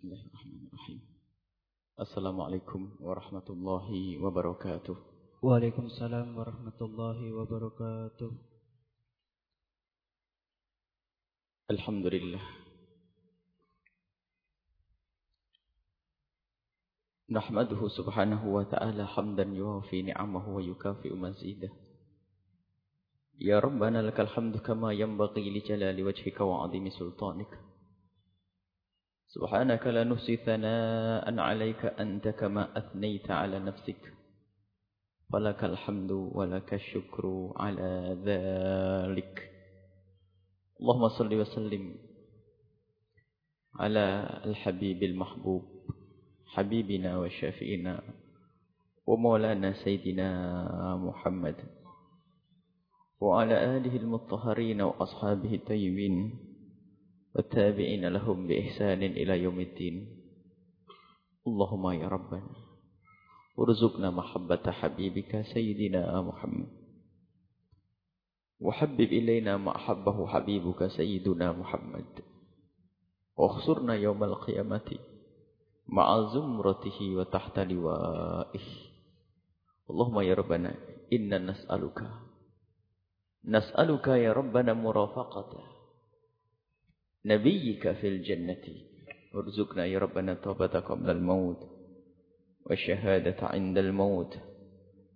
Bismillahirrahmanirrahim. Assalamualaikum warahmatullahi wabarakatuh. Waalaikumsalam warahmatullahi wabarakatuh. Alhamdulillah. Nahmaduhu subhanahu wa ta'ala hamdan yuwafi ni'amahu wa yukafi'u mazidah. Ya Rabbana lakal hamdu kama yanbaghi li jalali سبحانك لا نحصي ثناء عليك أنت كما أثنيت على نفسك. فلك الحمد ولك الشكر على ذلك. اللهم صل وسلم على الحبيب المحبوب حبيبنا وشافئنا ومولانا سيدنا محمد وعلى آله المطهرين وأصحابه الطيبين. والتابعين لهم بإحسان إلى يوم الدين. اللهم يا ربنا ارزقنا محبة حبيبك سيدنا محمد وحبب إلينا ما أحبه حبيبك سيدنا محمد واخسرنا يوم القيامة مع زمرته وتحت لوائه. اللهم يا ربنا إنا نسألك نسألك يا ربنا مرافقته نبيك في الجنة وارزقنا يا ربنا توبة قبل الموت والشهادة عند الموت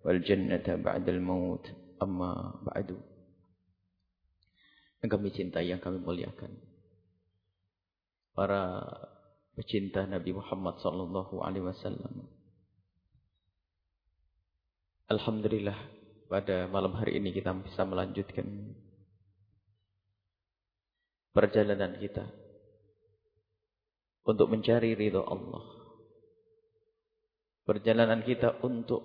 والجنة بعد الموت أما بعد yang kami cintai, yang kami muliakan. Para pecinta Nabi Muhammad sallallahu alaihi wasallam. Alhamdulillah pada malam hari ini kita bisa melanjutkan perjalanan kita untuk mencari ridho Allah. Perjalanan kita untuk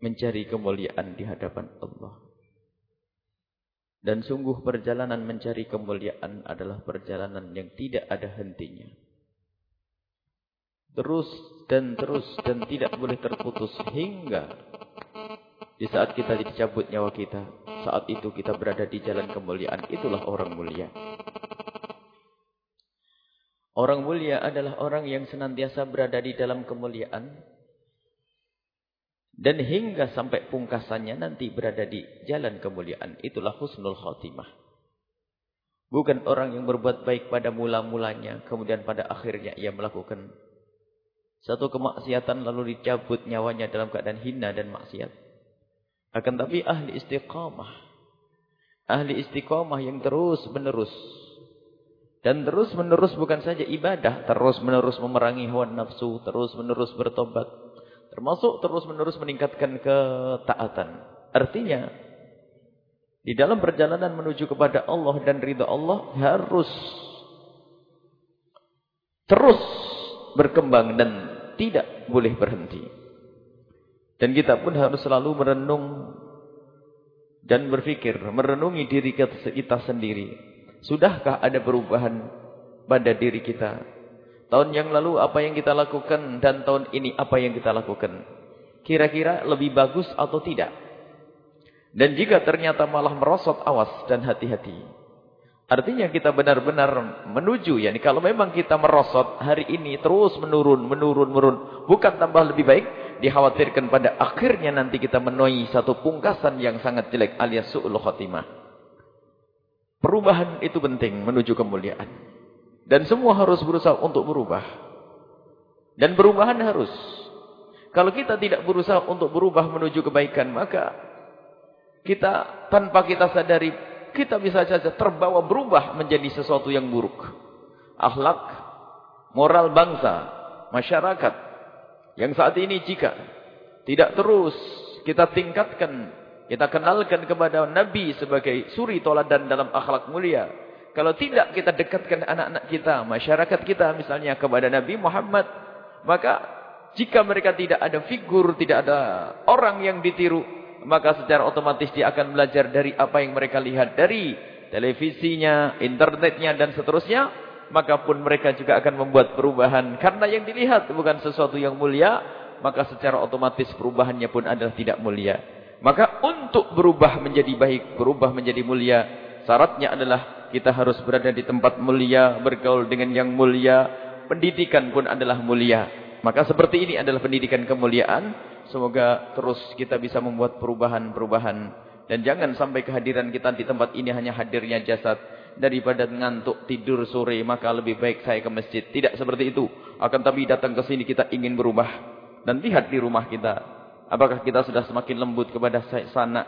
mencari kemuliaan di hadapan Allah. Dan sungguh perjalanan mencari kemuliaan adalah perjalanan yang tidak ada hentinya. Terus dan terus dan tidak boleh terputus hingga di saat kita dicabut nyawa kita. Saat itu kita berada di jalan kemuliaan. Itulah orang mulia. Orang mulia adalah orang yang senantiasa berada di dalam kemuliaan. Dan hingga sampai pungkasannya nanti berada di jalan kemuliaan. Itulah husnul khatimah. Bukan orang yang berbuat baik pada mula-mulanya. Kemudian pada akhirnya ia melakukan satu kemaksiatan lalu dicabut nyawanya dalam keadaan hina dan maksiat. Akan tapi ahli istiqamah. Ahli istiqamah yang terus menerus dan terus menerus bukan saja ibadah, terus menerus memerangi hawa nafsu, terus menerus bertobat. Termasuk terus menerus meningkatkan ketaatan. Artinya, di dalam perjalanan menuju kepada Allah dan ridha Allah harus terus berkembang dan tidak boleh berhenti. Dan kita pun harus selalu merenung dan berfikir, merenungi diri kita sendiri. Sudahkah ada perubahan pada diri kita? Tahun yang lalu apa yang kita lakukan dan tahun ini apa yang kita lakukan? Kira-kira lebih bagus atau tidak? Dan jika ternyata malah merosot awas dan hati-hati. Artinya kita benar-benar menuju ya. Kalau memang kita merosot hari ini terus menurun, menurun, menurun. Bukan tambah lebih baik. Dikhawatirkan pada akhirnya nanti kita menuai satu pungkasan yang sangat jelek alias su'ul khatimah. Perubahan itu penting menuju kemuliaan. Dan semua harus berusaha untuk berubah. Dan perubahan harus. Kalau kita tidak berusaha untuk berubah menuju kebaikan, maka kita tanpa kita sadari, kita bisa saja terbawa berubah menjadi sesuatu yang buruk. Akhlak, moral bangsa, masyarakat, yang saat ini jika tidak terus kita tingkatkan kita kenalkan kepada Nabi sebagai suri toladan dalam akhlak mulia. Kalau tidak kita dekatkan anak-anak kita, masyarakat kita misalnya kepada Nabi Muhammad. Maka jika mereka tidak ada figur, tidak ada orang yang ditiru. Maka secara otomatis dia akan belajar dari apa yang mereka lihat dari televisinya, internetnya dan seterusnya. Maka pun mereka juga akan membuat perubahan. Karena yang dilihat bukan sesuatu yang mulia. Maka secara otomatis perubahannya pun adalah tidak mulia. Maka untuk berubah menjadi baik, berubah menjadi mulia, syaratnya adalah kita harus berada di tempat mulia, bergaul dengan yang mulia, pendidikan pun adalah mulia. Maka seperti ini adalah pendidikan kemuliaan. Semoga terus kita bisa membuat perubahan-perubahan. Dan jangan sampai kehadiran kita di tempat ini hanya hadirnya jasad. Daripada ngantuk tidur sore, maka lebih baik saya ke masjid. Tidak seperti itu. Akan tapi datang ke sini kita ingin berubah. Dan lihat di rumah kita. Apakah kita sudah semakin lembut kepada sanak,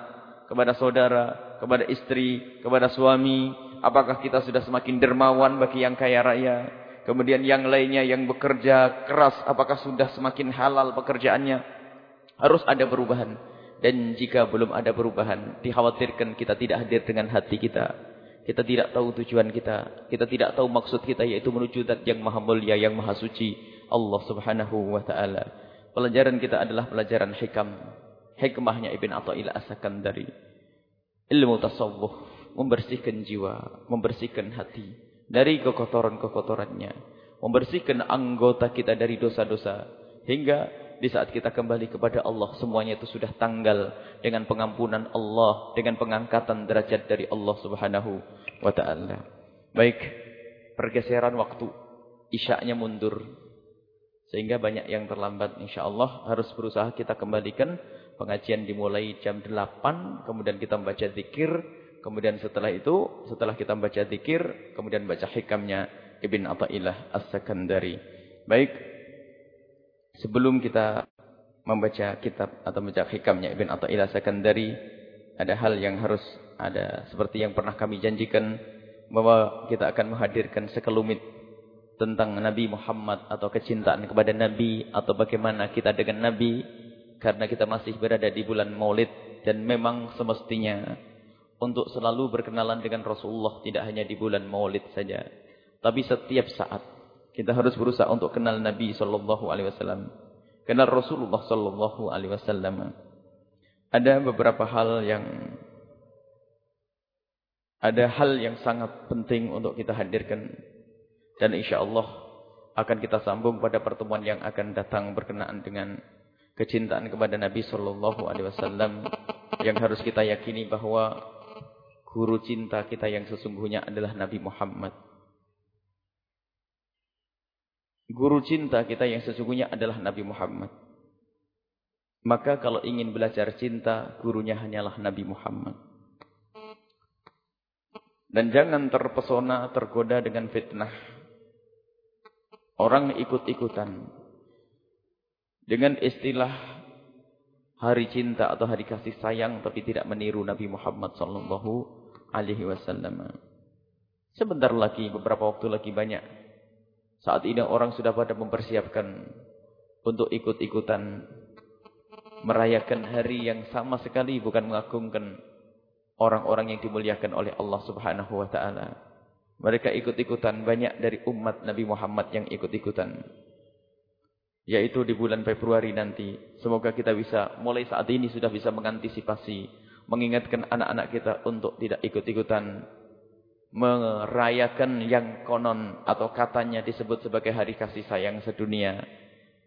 kepada saudara, kepada istri, kepada suami. Apakah kita sudah semakin dermawan bagi yang kaya raya. Kemudian yang lainnya yang bekerja keras, apakah sudah semakin halal pekerjaannya? Harus ada perubahan. Dan jika belum ada perubahan, dikhawatirkan kita tidak hadir dengan hati kita. Kita tidak tahu tujuan kita. Kita tidak tahu maksud kita yaitu menuju zat yang maha mulia, yang maha suci. Allah subhanahu wa ta'ala. Pelajaran kita adalah pelajaran hikam. Hikmahnya Ibn Atta'ila As-Sakandari. Ilmu tasawuf. Membersihkan jiwa. Membersihkan hati dari kekotoran-kekotorannya. Membersihkan anggota kita dari dosa-dosa. Hingga di saat kita kembali kepada Allah, semuanya itu sudah tanggal dengan pengampunan Allah, dengan pengangkatan derajat dari Allah subhanahu wa ta'ala. Baik, pergeseran waktu, isyaknya mundur. Sehingga banyak yang terlambat, insyaAllah harus berusaha kita kembalikan. Pengajian dimulai jam 8, kemudian kita membaca zikir, Kemudian setelah itu, setelah kita baca zikir, kemudian baca hikamnya Ibn Atta'illah As-Sakandari. Baik, sebelum kita membaca kitab atau membaca hikamnya Ibn Atta'illah As-Sakandari, ada hal yang harus ada seperti yang pernah kami janjikan bahwa kita akan menghadirkan sekelumit tentang Nabi Muhammad atau kecintaan kepada Nabi atau bagaimana kita dengan Nabi karena kita masih berada di bulan Maulid dan memang semestinya untuk selalu berkenalan dengan Rasulullah tidak hanya di bulan Maulid saja, tapi setiap saat kita harus berusaha untuk kenal Nabi sallallahu alaihi wasallam, kenal Rasulullah sallallahu alaihi wasallam. Ada beberapa hal yang ada hal yang sangat penting untuk kita hadirkan dan insyaallah akan kita sambung pada pertemuan yang akan datang berkenaan dengan kecintaan kepada Nabi sallallahu alaihi wasallam yang harus kita yakini bahwa Guru cinta kita yang sesungguhnya adalah Nabi Muhammad. Guru cinta kita yang sesungguhnya adalah Nabi Muhammad. Maka kalau ingin belajar cinta, gurunya hanyalah Nabi Muhammad. Dan jangan terpesona, tergoda dengan fitnah. Orang ikut-ikutan. Dengan istilah hari cinta atau hari kasih sayang tapi tidak meniru Nabi Muhammad sallallahu alaihi wasallam. Sebentar lagi, beberapa waktu lagi banyak. Saat ini orang sudah pada mempersiapkan untuk ikut-ikutan merayakan hari yang sama sekali bukan mengagungkan orang-orang yang dimuliakan oleh Allah Subhanahu wa taala. Mereka ikut-ikutan banyak dari umat Nabi Muhammad yang ikut-ikutan. Yaitu di bulan Februari nanti. Semoga kita bisa mulai saat ini sudah bisa mengantisipasi mengingatkan anak-anak kita untuk tidak ikut-ikutan merayakan yang konon atau katanya disebut sebagai hari kasih sayang sedunia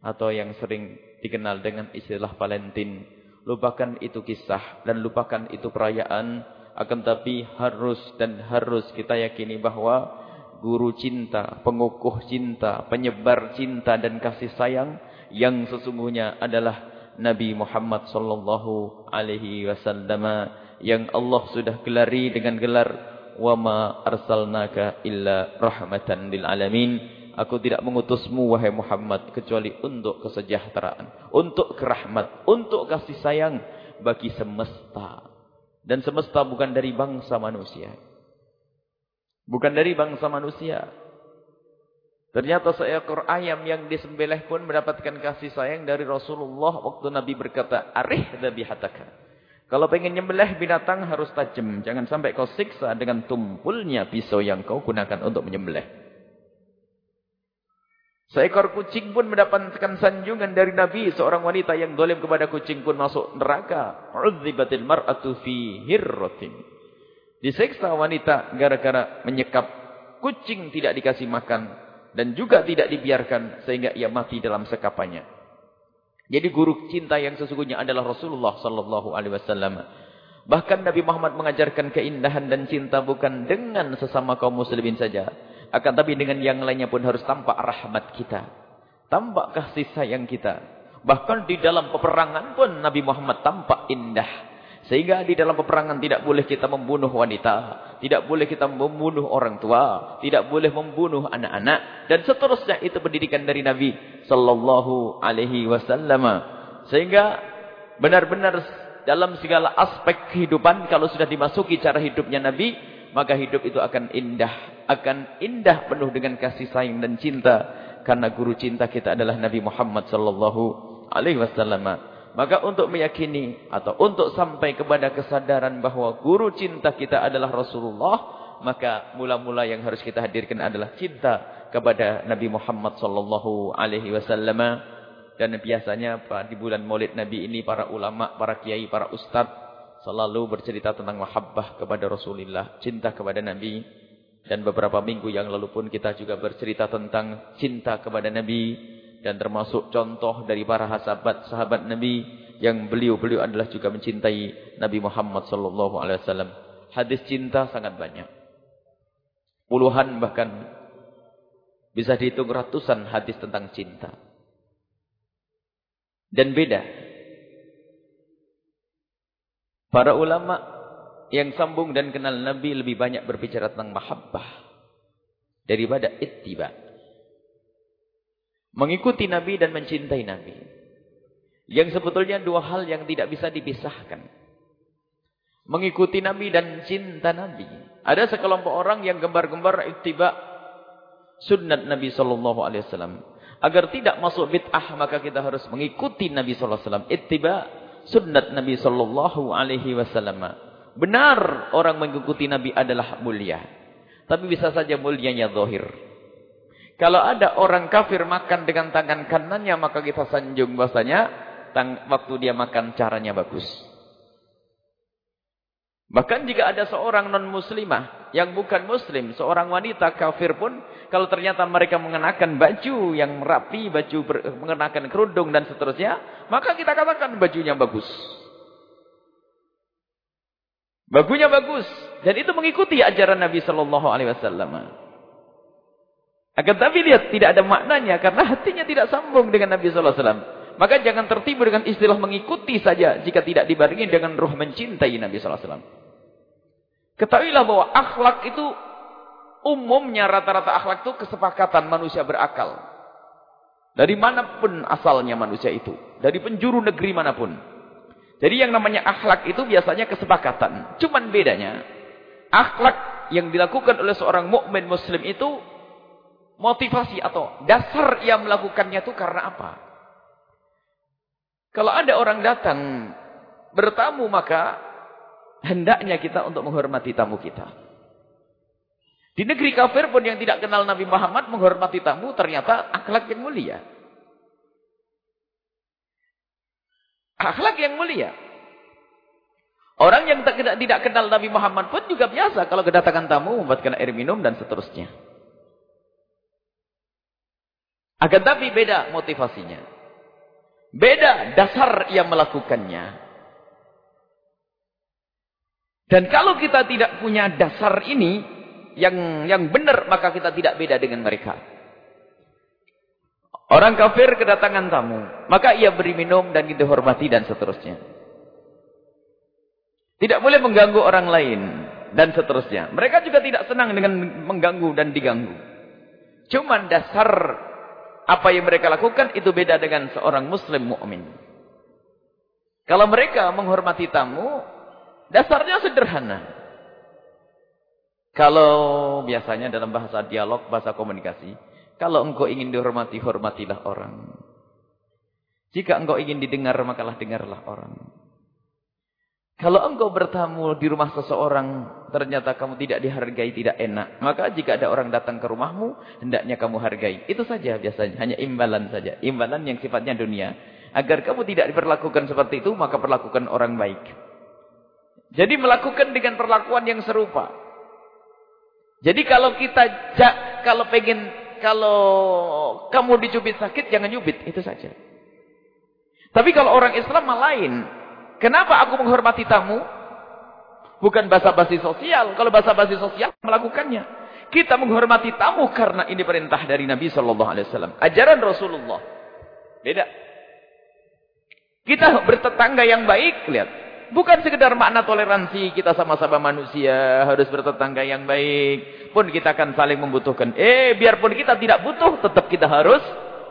atau yang sering dikenal dengan istilah Valentine. Lupakan itu kisah dan lupakan itu perayaan akan tapi harus dan harus kita yakini bahwa guru cinta, pengukuh cinta, penyebar cinta dan kasih sayang yang sesungguhnya adalah Nabi Muhammad sallallahu alaihi wasallam yang Allah sudah gelari dengan gelar wa ma arsalnaka illa rahmatan lil alamin. Aku tidak mengutusmu wahai Muhammad kecuali untuk kesejahteraan untuk kerahmat untuk kasih sayang bagi semesta. Dan semesta bukan dari bangsa manusia. Bukan dari bangsa manusia. Ternyata seekor ayam yang disembelih pun mendapatkan kasih sayang dari Rasulullah waktu Nabi berkata, "Arih dhabihataka." Kalau pengen nyembelih binatang harus tajam, jangan sampai kau siksa dengan tumpulnya pisau yang kau gunakan untuk menyembelih. Seekor kucing pun mendapatkan sanjungan dari Nabi, seorang wanita yang dolim kepada kucing pun masuk neraka. Udzibatil mar'atu fi hirratin. Disiksa wanita gara-gara menyekap kucing tidak dikasih makan dan juga tidak dibiarkan sehingga ia mati dalam sekapannya. Jadi guru cinta yang sesungguhnya adalah Rasulullah sallallahu alaihi wasallam. Bahkan Nabi Muhammad mengajarkan keindahan dan cinta bukan dengan sesama kaum muslimin saja, Akan tapi dengan yang lainnya pun harus tampak rahmat kita. Tampak kasih sayang kita. Bahkan di dalam peperangan pun Nabi Muhammad tampak indah. Sehingga di dalam peperangan tidak boleh kita membunuh wanita. Tidak boleh kita membunuh orang tua. Tidak boleh membunuh anak-anak. Dan seterusnya itu pendidikan dari Nabi Sallallahu Alaihi Wasallam. Sehingga benar-benar dalam segala aspek kehidupan. Kalau sudah dimasuki cara hidupnya Nabi. Maka hidup itu akan indah. Akan indah penuh dengan kasih sayang dan cinta. Karena guru cinta kita adalah Nabi Muhammad Sallallahu Alaihi Wasallam. Maka untuk meyakini atau untuk sampai kepada kesadaran bahawa guru cinta kita adalah Rasulullah, maka mula-mula yang harus kita hadirkan adalah cinta kepada Nabi Muhammad sallallahu alaihi wasallam. Dan biasanya di bulan Maulid Nabi ini para ulama, para kiai, para ustaz selalu bercerita tentang mahabbah kepada Rasulullah, cinta kepada Nabi. Dan beberapa minggu yang lalu pun kita juga bercerita tentang cinta kepada Nabi dan termasuk contoh dari para sahabat sahabat Nabi yang beliau-beliau adalah juga mencintai Nabi Muhammad sallallahu alaihi wasallam. Hadis cinta sangat banyak. Puluhan bahkan bisa dihitung ratusan hadis tentang cinta. Dan beda. Para ulama yang sambung dan kenal Nabi lebih banyak berbicara tentang mahabbah daripada ittiba. Mengikuti Nabi dan mencintai Nabi. Yang sebetulnya dua hal yang tidak bisa dipisahkan. Mengikuti Nabi dan cinta Nabi. Ada sekelompok orang yang gembar-gembar ittiba sunnat Nabi sallallahu alaihi wasallam. Agar tidak masuk bid'ah maka kita harus mengikuti Nabi sallallahu alaihi wasallam. Ittiba sunnat Nabi sallallahu alaihi wasallam. Benar orang mengikuti Nabi adalah mulia. Tapi bisa saja mulianya zahir. Kalau ada orang kafir makan dengan tangan kanannya, maka kita sanjung bahasanya, waktu dia makan caranya bagus. Bahkan jika ada seorang non-muslimah yang bukan muslim, seorang wanita kafir pun, kalau ternyata mereka mengenakan baju yang rapi, baju mengenakan kerudung dan seterusnya, maka kita katakan bajunya bagus. Bagunya bagus. Dan itu mengikuti ajaran Nabi Sallallahu Alaihi Wasallam. Akan tapi lihat tidak ada maknanya karena hatinya tidak sambung dengan Nabi sallallahu alaihi wasallam. Maka jangan tertipu dengan istilah mengikuti saja jika tidak dibarengi dengan ruh mencintai Nabi sallallahu alaihi wasallam. Ketahuilah bahwa akhlak itu umumnya rata-rata akhlak itu kesepakatan manusia berakal. Dari mana pun asalnya manusia itu, dari penjuru negeri mana pun. Jadi yang namanya akhlak itu biasanya kesepakatan. Cuman bedanya akhlak yang dilakukan oleh seorang mukmin muslim itu motivasi atau dasar ia melakukannya itu karena apa? Kalau ada orang datang bertamu maka hendaknya kita untuk menghormati tamu kita. Di negeri kafir pun yang tidak kenal Nabi Muhammad menghormati tamu ternyata akhlak yang mulia. Akhlak yang mulia. Orang yang tidak kenal Nabi Muhammad pun juga biasa kalau kedatangan tamu membuatkan air minum dan seterusnya. Akan tapi beda motivasinya. Beda dasar yang melakukannya. Dan kalau kita tidak punya dasar ini yang yang benar maka kita tidak beda dengan mereka. Orang kafir kedatangan tamu, maka ia beri minum dan kita hormati dan seterusnya. Tidak boleh mengganggu orang lain dan seterusnya. Mereka juga tidak senang dengan mengganggu dan diganggu. Cuman dasar apa yang mereka lakukan itu beda dengan seorang muslim mukmin. Kalau mereka menghormati tamu, dasarnya sederhana. Kalau biasanya dalam bahasa dialog, bahasa komunikasi, kalau engkau ingin dihormati, hormatilah orang. Jika engkau ingin didengar, makalah dengarlah orang. Kalau engkau bertamu di rumah seseorang, ternyata kamu tidak dihargai, tidak enak. Maka jika ada orang datang ke rumahmu, hendaknya kamu hargai. Itu saja biasanya, hanya imbalan saja. Imbalan yang sifatnya dunia. Agar kamu tidak diperlakukan seperti itu, maka perlakukan orang baik. Jadi melakukan dengan perlakuan yang serupa. Jadi kalau kita, kalau pengen, kalau kamu dicubit sakit, jangan nyubit. Itu saja. Tapi kalau orang Islam malah lain. Kenapa aku menghormati tamu? Bukan basa-basi sosial. Kalau basa-basi sosial melakukannya. Kita menghormati tamu karena ini perintah dari Nabi Shallallahu Alaihi Wasallam. Ajaran Rasulullah. Beda. Kita bertetangga yang baik, lihat. Bukan sekedar makna toleransi, kita sama-sama manusia, harus bertetangga yang baik. Pun kita akan saling membutuhkan. Eh, biarpun kita tidak butuh, tetap kita harus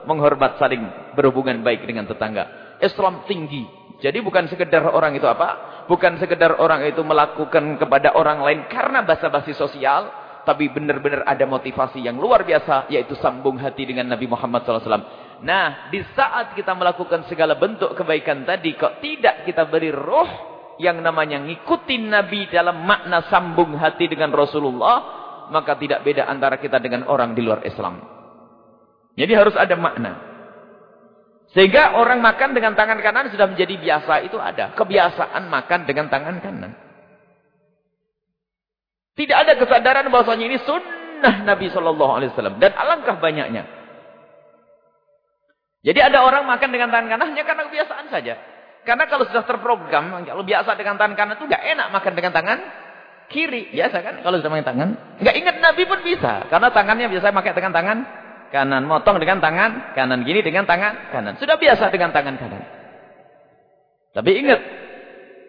menghormat saling berhubungan baik dengan tetangga. Islam tinggi. Jadi bukan sekedar orang itu apa? Bukan sekedar orang itu melakukan kepada orang lain karena basa-basi sosial. Tapi benar-benar ada motivasi yang luar biasa, yaitu sambung hati dengan Nabi Muhammad SAW. Nah, di saat kita melakukan segala bentuk kebaikan tadi, kok tidak kita beri roh yang namanya ngikutin Nabi dalam makna sambung hati dengan Rasulullah, maka tidak beda antara kita dengan orang di luar Islam. Jadi harus ada makna. Sehingga orang makan dengan tangan kanan sudah menjadi biasa, itu ada. Kebiasaan makan dengan tangan kanan. Tidak ada kesadaran bahwasanya ini sunnah Nabi Wasallam dan alangkah banyaknya. Jadi ada orang makan dengan tangan kanannya karena kebiasaan saja. Karena kalau sudah terprogram, kalau biasa dengan tangan kanan itu nggak enak makan dengan tangan kiri. Biasa kan kalau sudah makan tangan. Nggak ingat Nabi pun bisa. Karena tangannya biasa pakai dengan tangan kanan. Motong dengan tangan kanan. Gini dengan tangan kanan. Sudah biasa dengan tangan kanan. Tapi ingat,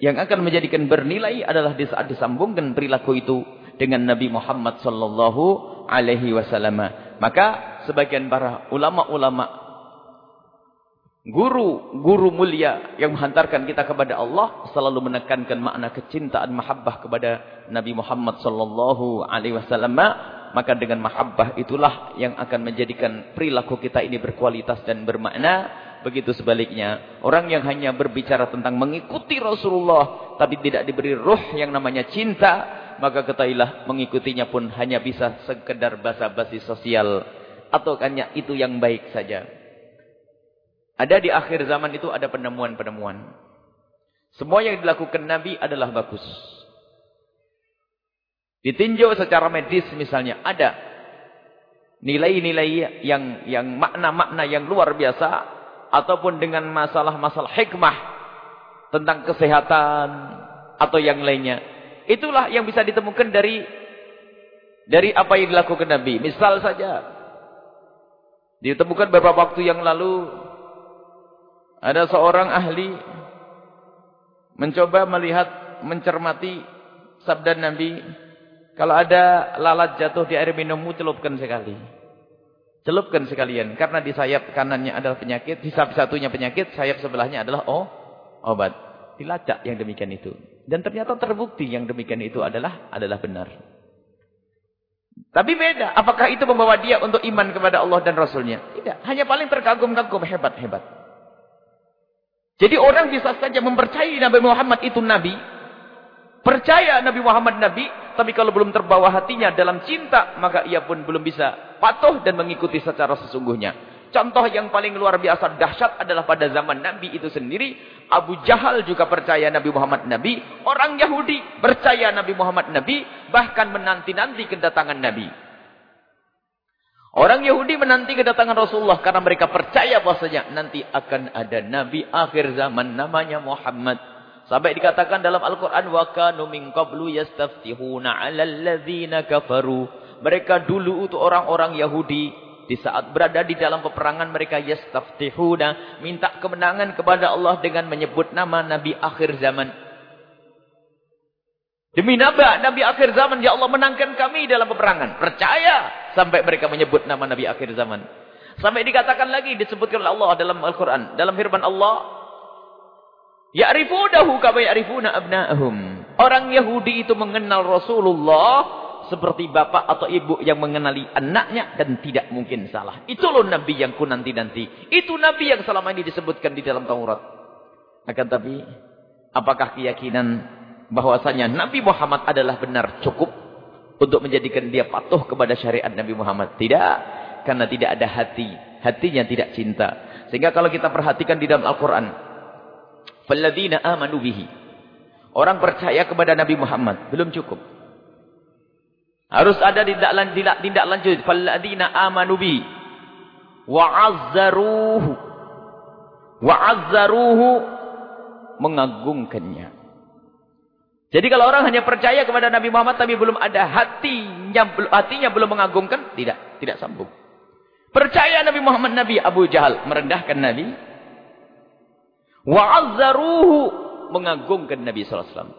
yang akan menjadikan bernilai adalah di saat disambungkan perilaku itu dengan Nabi Muhammad sallallahu alaihi wasallam. Maka sebagian para ulama-ulama Guru-guru mulia yang menghantarkan kita kepada Allah selalu menekankan makna kecintaan mahabbah kepada Nabi Muhammad sallallahu alaihi wasallam. Maka dengan mahabbah itulah yang akan menjadikan perilaku kita ini berkualitas dan bermakna. Begitu sebaliknya, orang yang hanya berbicara tentang mengikuti Rasulullah tapi tidak diberi ruh yang namanya cinta, maka ketahuilah mengikutinya pun hanya bisa sekedar basa-basi sosial atau hanya itu yang baik saja. Ada di akhir zaman itu ada penemuan-penemuan. Semua yang dilakukan Nabi adalah bagus. Ditinjau secara medis misalnya ada nilai-nilai yang yang makna-makna yang luar biasa ataupun dengan masalah-masalah hikmah tentang kesehatan atau yang lainnya. Itulah yang bisa ditemukan dari dari apa yang dilakukan Nabi. Misal saja ditemukan beberapa waktu yang lalu ada seorang ahli mencoba melihat, mencermati sabda Nabi. Kalau ada lalat jatuh di air minummu, celupkan sekali. Celupkan sekalian. Karena di sayap kanannya adalah penyakit, di sayap satunya penyakit, sayap sebelahnya adalah oh, obat. Dilacak yang demikian itu. Dan ternyata terbukti yang demikian itu adalah adalah benar. Tapi beda. Apakah itu membawa dia untuk iman kepada Allah dan Rasulnya? Tidak. Hanya paling terkagum-kagum. Hebat-hebat. Jadi orang bisa saja mempercayai Nabi Muhammad itu Nabi. Percaya Nabi Muhammad Nabi. Tapi kalau belum terbawa hatinya dalam cinta. Maka ia pun belum bisa patuh dan mengikuti secara sesungguhnya. Contoh yang paling luar biasa dahsyat adalah pada zaman Nabi itu sendiri. Abu Jahal juga percaya Nabi Muhammad Nabi. Orang Yahudi percaya Nabi Muhammad Nabi. Bahkan menanti-nanti kedatangan Nabi. Orang Yahudi menanti kedatangan Rasulullah karena mereka percaya bahwasanya nanti akan ada nabi akhir zaman namanya Muhammad. Sampai dikatakan dalam Al-Qur'an kanu min qablu yastaftihuna 'alal ladzina kafaru. Mereka dulu itu orang-orang Yahudi di saat berada di dalam peperangan mereka yastaftihuna minta kemenangan kepada Allah dengan menyebut nama nabi akhir zaman. Demi nabi, nabi akhir zaman ya Allah menangkan kami dalam peperangan. Percaya sampai mereka menyebut nama Nabi akhir zaman. Sampai dikatakan lagi disebutkan oleh Allah dalam Al-Qur'an, dalam firman Allah, Ya'rifunahu kama ya'rifuna abna'ahum. Orang Yahudi itu mengenal Rasulullah seperti bapak atau ibu yang mengenali anaknya dan tidak mungkin salah. Itu loh Nabi yang ku nanti-nanti. Itu Nabi yang selama ini disebutkan di dalam Taurat. Akan tapi, apakah keyakinan bahwasanya Nabi Muhammad adalah benar cukup? untuk menjadikan dia patuh kepada syariat Nabi Muhammad. Tidak. Karena tidak ada hati. Hatinya tidak cinta. Sehingga kalau kita perhatikan di dalam Al-Quran. Falladzina amanu bihi. Orang percaya kepada Nabi Muhammad. Belum cukup. Harus ada tindak, tindak, tindak lanjut. Falladzina amanu bihi. Wa'azzaruhu. Wa'azzaruhu. Mengagungkannya. Jadi kalau orang hanya percaya kepada Nabi Muhammad tapi belum ada hatinya hatinya belum mengagungkan, tidak, tidak sambung. Percaya Nabi Muhammad Nabi Abu Jahal merendahkan Nabi. Wa'azzaruhu mengagungkan Nabi wasallam.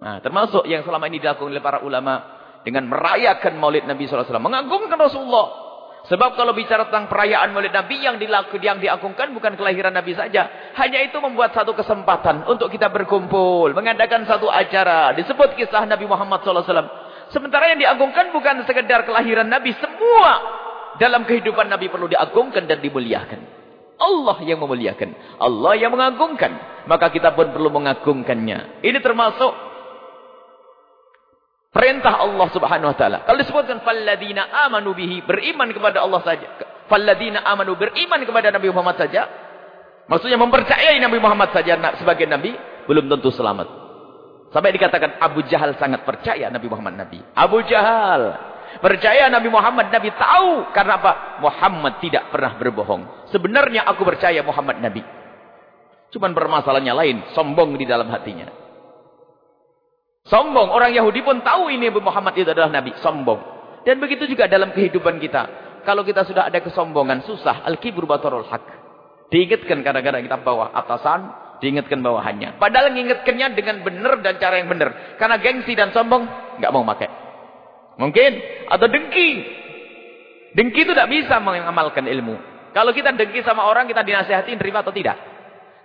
Nah, termasuk yang selama ini dilakukan oleh para ulama dengan merayakan Maulid Nabi sallallahu alaihi wasallam, mengagungkan Rasulullah. Sebab kalau bicara tentang perayaan Maulid Nabi yang dilakukan yang diagungkan bukan kelahiran Nabi saja, hanya itu membuat satu kesempatan untuk kita berkumpul, mengadakan satu acara, disebut kisah Nabi Muhammad sallallahu alaihi wasallam. Sementara yang diagungkan bukan sekedar kelahiran Nabi, semua dalam kehidupan Nabi perlu diagungkan dan dimuliakan. Allah yang memuliakan. Allah yang mengagungkan. Maka kita pun perlu mengagungkannya. Ini termasuk perintah Allah subhanahu wa ta'ala. Kalau disebutkan, Falladina amanu bihi. Beriman kepada Allah saja. Falladina amanu. Beriman kepada Nabi Muhammad saja. Maksudnya mempercayai Nabi Muhammad saja sebagai Nabi. Belum tentu selamat. Sampai dikatakan Abu Jahal sangat percaya Nabi Muhammad Nabi. Abu Jahal Percaya Nabi Muhammad Nabi tahu karena apa? Muhammad tidak pernah berbohong. Sebenarnya aku percaya Muhammad Nabi. Cuman permasalahannya lain, sombong di dalam hatinya. Sombong, orang Yahudi pun tahu ini Muhammad itu adalah Nabi, sombong. Dan begitu juga dalam kehidupan kita. Kalau kita sudah ada kesombongan, susah. Al-kibru batarul haq. Diingatkan kadang-kadang kita bawa atasan, diingatkan bawahannya. Padahal mengingatkannya dengan benar dan cara yang benar. Karena gengsi dan sombong, nggak mau pakai. Mungkin. Atau dengki. Dengki itu tidak bisa mengamalkan ilmu. Kalau kita dengki sama orang, kita dinasihati, terima atau tidak?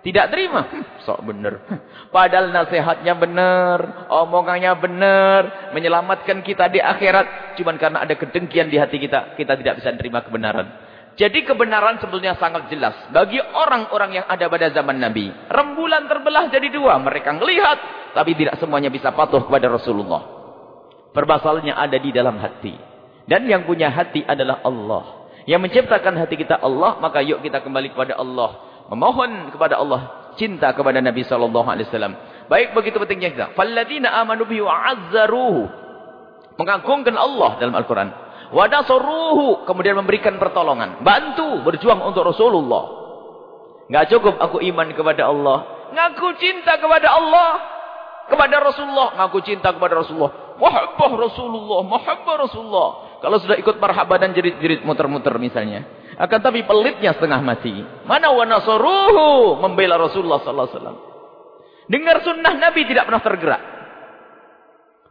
Tidak terima. Sok benar. Padahal nasihatnya benar. Omongannya benar. Menyelamatkan kita di akhirat. Cuma karena ada kedengkian di hati kita. Kita tidak bisa terima kebenaran. Jadi kebenaran sebetulnya sangat jelas. Bagi orang-orang yang ada pada zaman Nabi. Rembulan terbelah jadi dua. Mereka melihat. Tapi tidak semuanya bisa patuh kepada Rasulullah. Permasalahannya ada di dalam hati. Dan yang punya hati adalah Allah. Yang menciptakan hati kita Allah, maka yuk kita kembali kepada Allah. Memohon kepada Allah cinta kepada Nabi sallallahu alaihi wasallam. Baik begitu pentingnya kita. Falladzina amanu bihi wa azzaruhu. Mengagungkan Allah dalam Al-Qur'an. Wa nasaruhu, kemudian memberikan pertolongan, bantu berjuang untuk Rasulullah. Enggak cukup aku iman kepada Allah, ngaku cinta kepada Allah, kepada Rasulullah, ngaku cinta kepada Rasulullah. Mahabbah Rasulullah, mahabbah Rasulullah. Kalau sudah ikut marhabah dan jerit-jerit muter-muter misalnya. Akan tapi pelitnya setengah mati. Mana wa nasaruhu membela Rasulullah sallallahu alaihi wasallam. Dengar sunnah Nabi tidak pernah tergerak.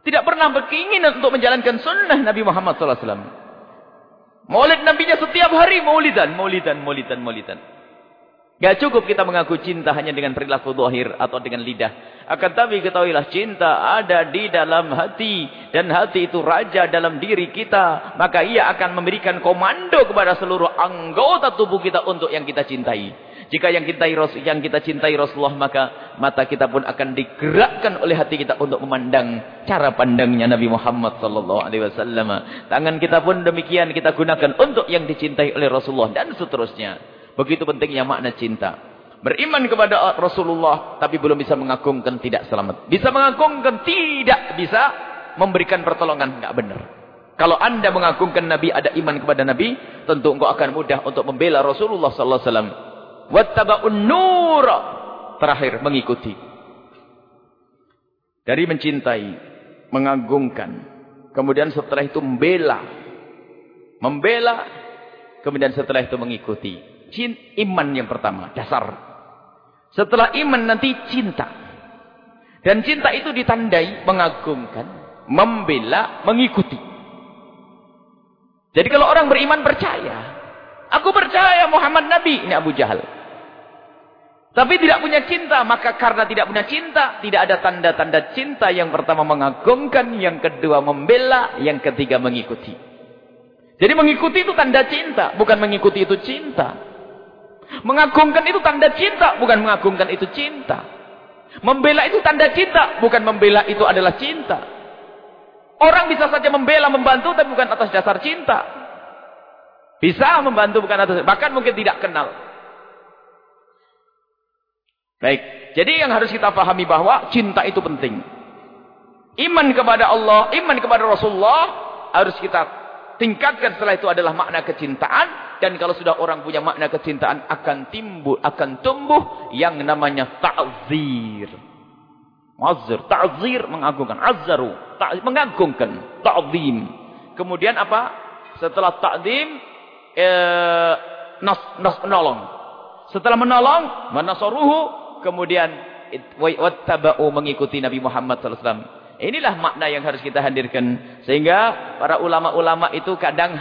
Tidak pernah berkeinginan untuk menjalankan sunnah Nabi Muhammad sallallahu alaihi wasallam. Maulid Nabinya setiap hari maulidan, maulidan, maulidan, maulidan. Gak cukup kita mengaku cinta hanya dengan perilaku zahir atau dengan lidah. Akan tapi ketahuilah cinta ada di dalam hati. Dan hati itu raja dalam diri kita. Maka ia akan memberikan komando kepada seluruh anggota tubuh kita untuk yang kita cintai. Jika yang kita yang kita cintai Rasulullah maka mata kita pun akan digerakkan oleh hati kita untuk memandang cara pandangnya Nabi Muhammad sallallahu alaihi wasallam. Tangan kita pun demikian kita gunakan untuk yang dicintai oleh Rasulullah dan seterusnya. Begitu pentingnya makna cinta. Beriman kepada Rasulullah tapi belum bisa mengagungkan tidak selamat. Bisa mengagungkan tidak bisa memberikan pertolongan enggak benar. Kalau Anda mengagungkan Nabi ada iman kepada Nabi, tentu engkau akan mudah untuk membela Rasulullah sallallahu alaihi wasallam. Wattaba'un nur. Terakhir mengikuti. Dari mencintai, mengagungkan, kemudian setelah itu membela. Membela, kemudian setelah itu mengikuti. Iman yang pertama, dasar. Setelah iman nanti cinta. Dan cinta itu ditandai mengagumkan, membela, mengikuti. Jadi kalau orang beriman percaya. Aku percaya Muhammad Nabi. Ini Abu Jahal. Tapi tidak punya cinta. Maka karena tidak punya cinta. Tidak ada tanda-tanda cinta. Yang pertama mengagumkan. Yang kedua membela. Yang ketiga mengikuti. Jadi mengikuti itu tanda cinta. Bukan mengikuti itu cinta. Mengagungkan itu tanda cinta, bukan mengagungkan itu cinta. Membela itu tanda cinta, bukan membela itu adalah cinta. Orang bisa saja membela, membantu, tapi bukan atas dasar cinta. Bisa membantu bukan atas, bahkan mungkin tidak kenal. Baik, jadi yang harus kita pahami bahwa cinta itu penting. Iman kepada Allah, iman kepada Rasulullah harus kita tingkatkan setelah itu adalah makna kecintaan dan kalau sudah orang punya makna kecintaan akan timbul akan tumbuh yang namanya ta'zir Azir, ta'zir mengagungkan, azzaru, ta mengagungkan, ta'zim. Kemudian apa? Setelah ta'zim eh, nas, nas menolong. Setelah menolong, manasaruhu, kemudian wattaba'u mengikuti Nabi Muhammad wasallam. Inilah makna yang harus kita hadirkan sehingga para ulama-ulama itu kadang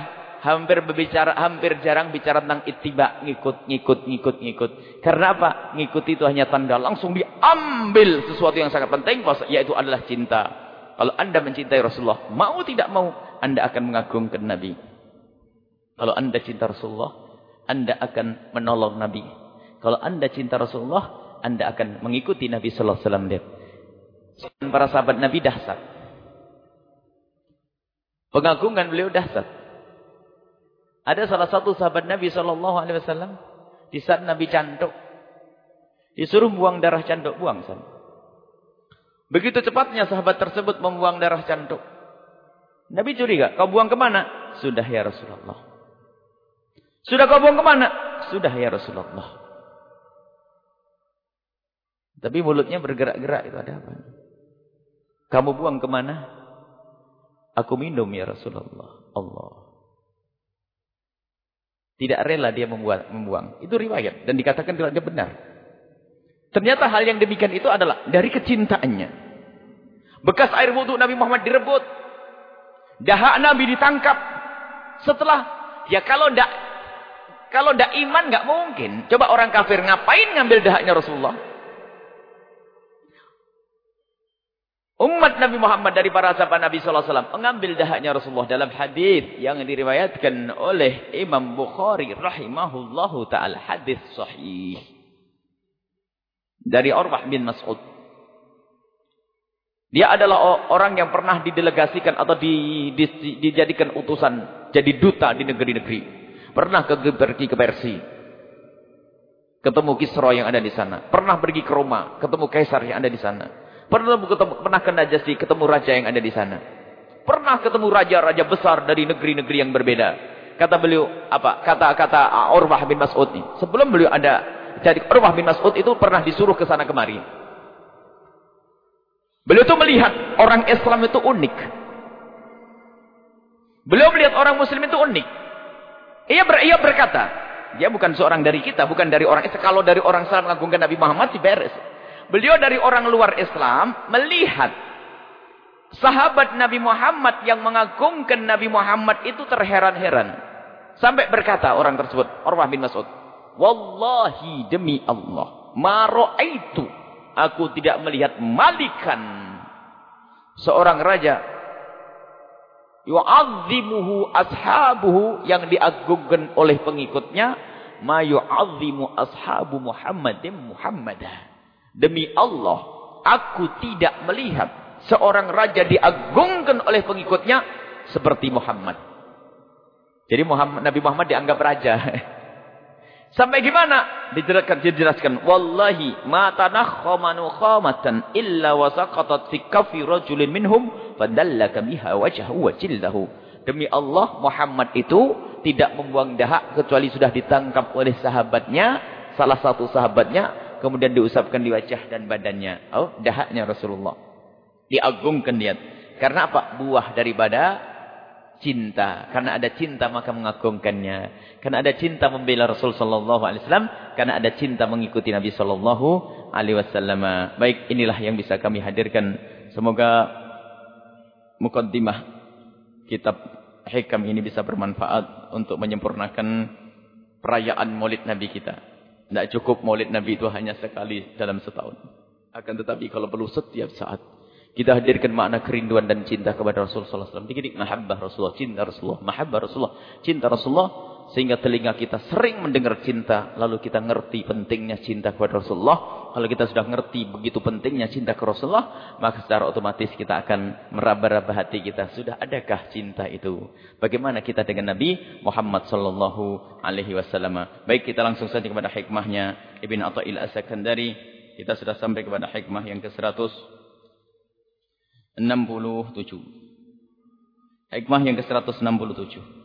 hampir berbicara hampir jarang bicara tentang ittiba ngikut ngikut ngikut ngikut. Karena apa? Ngikuti itu hanya tanda langsung diambil sesuatu yang sangat penting yaitu adalah cinta. Kalau anda mencintai Rasulullah mau tidak mau anda akan mengagungkan Nabi. Kalau anda cinta Rasulullah anda akan menolong Nabi. Kalau anda cinta Rasulullah anda akan mengikuti Nabi sallallahu alaihi wasallam. Para sahabat Nabi dahsyat. Pengagungan beliau dahsyat ada salah satu sahabat Nabi Shallallahu Alaihi Wasallam di saat Nabi cantuk, disuruh buang darah cantuk, buang sana. Begitu cepatnya sahabat tersebut membuang darah cantuk. Nabi curiga, kau buang kemana? Sudah ya Rasulullah. Sudah kau buang kemana? Sudah ya Rasulullah. Tapi mulutnya bergerak-gerak itu ada apa? Kamu buang kemana? Aku minum ya Rasulullah. Allah. Tidak rela dia membuat, membuang. Itu riwayat. Dan dikatakan tidak benar. Ternyata hal yang demikian itu adalah dari kecintaannya. Bekas air wudhu Nabi Muhammad direbut. Dahak Nabi ditangkap. Setelah, ya kalau tidak kalau tidak iman nggak mungkin. Coba orang kafir ngapain ngambil dahaknya Rasulullah? Umat Nabi Muhammad dari para sahabat Nabi sallallahu alaihi wasallam mengambil dahaknya Rasulullah dalam hadis yang diriwayatkan oleh Imam Bukhari rahimahullahu taala hadis sahih dari Urwah bin Mas'ud. Dia adalah orang yang pernah didelegasikan atau di, di, dijadikan utusan jadi duta di negeri-negeri. Pernah ke pergi ke Persia. Ketemu Kisra yang ada di sana. Pernah pergi ke Roma, ketemu kaisar yang ada di sana. Pernah ketemu, pernah ke Najasyi, ketemu raja yang ada di sana. Pernah ketemu raja-raja besar dari negeri-negeri yang berbeda. Kata beliau, apa? Kata-kata Urwah bin Mas'ud ini. Sebelum beliau ada, jadi Urwah bin Mas'ud itu pernah disuruh ke sana kemari. Beliau itu melihat orang Islam itu unik. Beliau melihat orang Muslim itu unik. Ia, ber, ia berkata, dia bukan seorang dari kita, bukan dari orang Islam. Kalau dari orang Islam mengagungkan Nabi Muhammad, sih beres. Beliau dari orang luar Islam melihat sahabat Nabi Muhammad yang mengagungkan Nabi Muhammad itu terheran-heran. Sampai berkata orang tersebut, Urwah bin Mas'ud, Wallahi demi Allah, itu aku tidak melihat malikan seorang raja yu'azzimuhu ashabuhu yang diagungkan oleh pengikutnya ma yu'azzimu ashabu Muhammadin Muhammadah Demi Allah, aku tidak melihat seorang raja diagungkan oleh pengikutnya seperti Muhammad. Jadi Muhammad, Nabi Muhammad dianggap raja. Sampai gimana? Dijelaskan, dijelaskan. Wallahi ma tanakhamanu khamatan illa wasaqatat fi kafi rajulin minhum fadallaka biha wajhahu wa jildahu. Demi Allah Muhammad itu tidak membuang dahak kecuali sudah ditangkap oleh sahabatnya, salah satu sahabatnya kemudian diusapkan di wajah dan badannya. Oh, dahaknya Rasulullah. Diagungkan dia. Karena apa? Buah daripada cinta. Karena ada cinta maka mengagungkannya. Karena ada cinta membela Rasul sallallahu alaihi wasallam, karena ada cinta mengikuti Nabi sallallahu alaihi wasallam. Baik, inilah yang bisa kami hadirkan. Semoga mukaddimah kitab hikam ini bisa bermanfaat untuk menyempurnakan perayaan Maulid Nabi kita. Tidak cukup maulid Nabi itu hanya sekali dalam setahun. Akan tetapi kalau perlu setiap saat. Kita hadirkan makna kerinduan dan cinta kepada Rasulullah SAW. Dikit mahabbah Rasulullah, cinta Rasulullah, mahabbah Rasulullah, cinta Rasulullah. Sehingga telinga kita sering mendengar cinta. Lalu kita ngerti pentingnya cinta kepada Rasulullah. Kalau kita sudah ngerti begitu pentingnya cinta ke Rasulullah. Maka secara otomatis kita akan meraba-raba hati kita. Sudah adakah cinta itu? Bagaimana kita dengan Nabi Muhammad Sallallahu Alaihi Wasallam? Baik kita langsung saja kepada hikmahnya Ibn Atta'il As-Sakandari. Kita sudah sampai kepada hikmah yang ke-100. 67. Hikmah yang ke-167.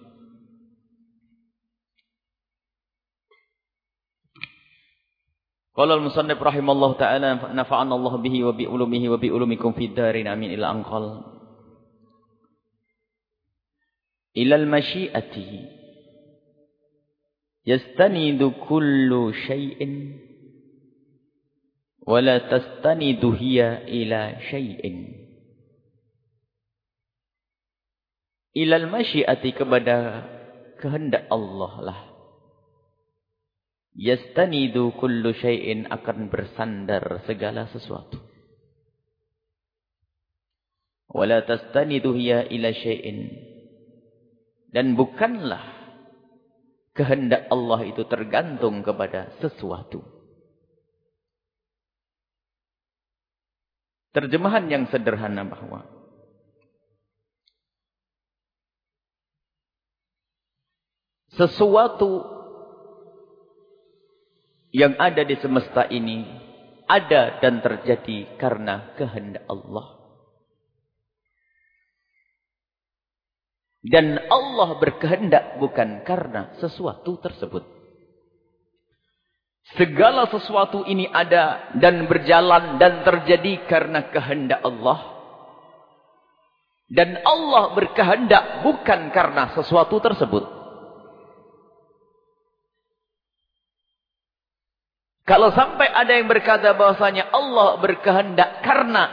Qala al-musannif rahimallahu ta'ala nafa'ana Allah bihi wa bi ulumihi wa bi ulumikum fid darin amin ila anqal. Ila al-masyi'ati yastanidu kullu syai'in wa la tastanidu hiya ila syai'in. Ila al-masyi'ati kepada kehendak Allah lah Yastanidu kullu syai'in akan bersandar segala sesuatu. Wala tastanidu hiya ila syai'in. Dan bukanlah kehendak Allah itu tergantung kepada sesuatu. Terjemahan yang sederhana bahwa sesuatu yang ada di semesta ini ada dan terjadi karena kehendak Allah. Dan Allah berkehendak bukan karena sesuatu tersebut. Segala sesuatu ini ada dan berjalan dan terjadi karena kehendak Allah. Dan Allah berkehendak bukan karena sesuatu tersebut. Kalau sampai ada yang berkata bahwasanya Allah berkehendak karena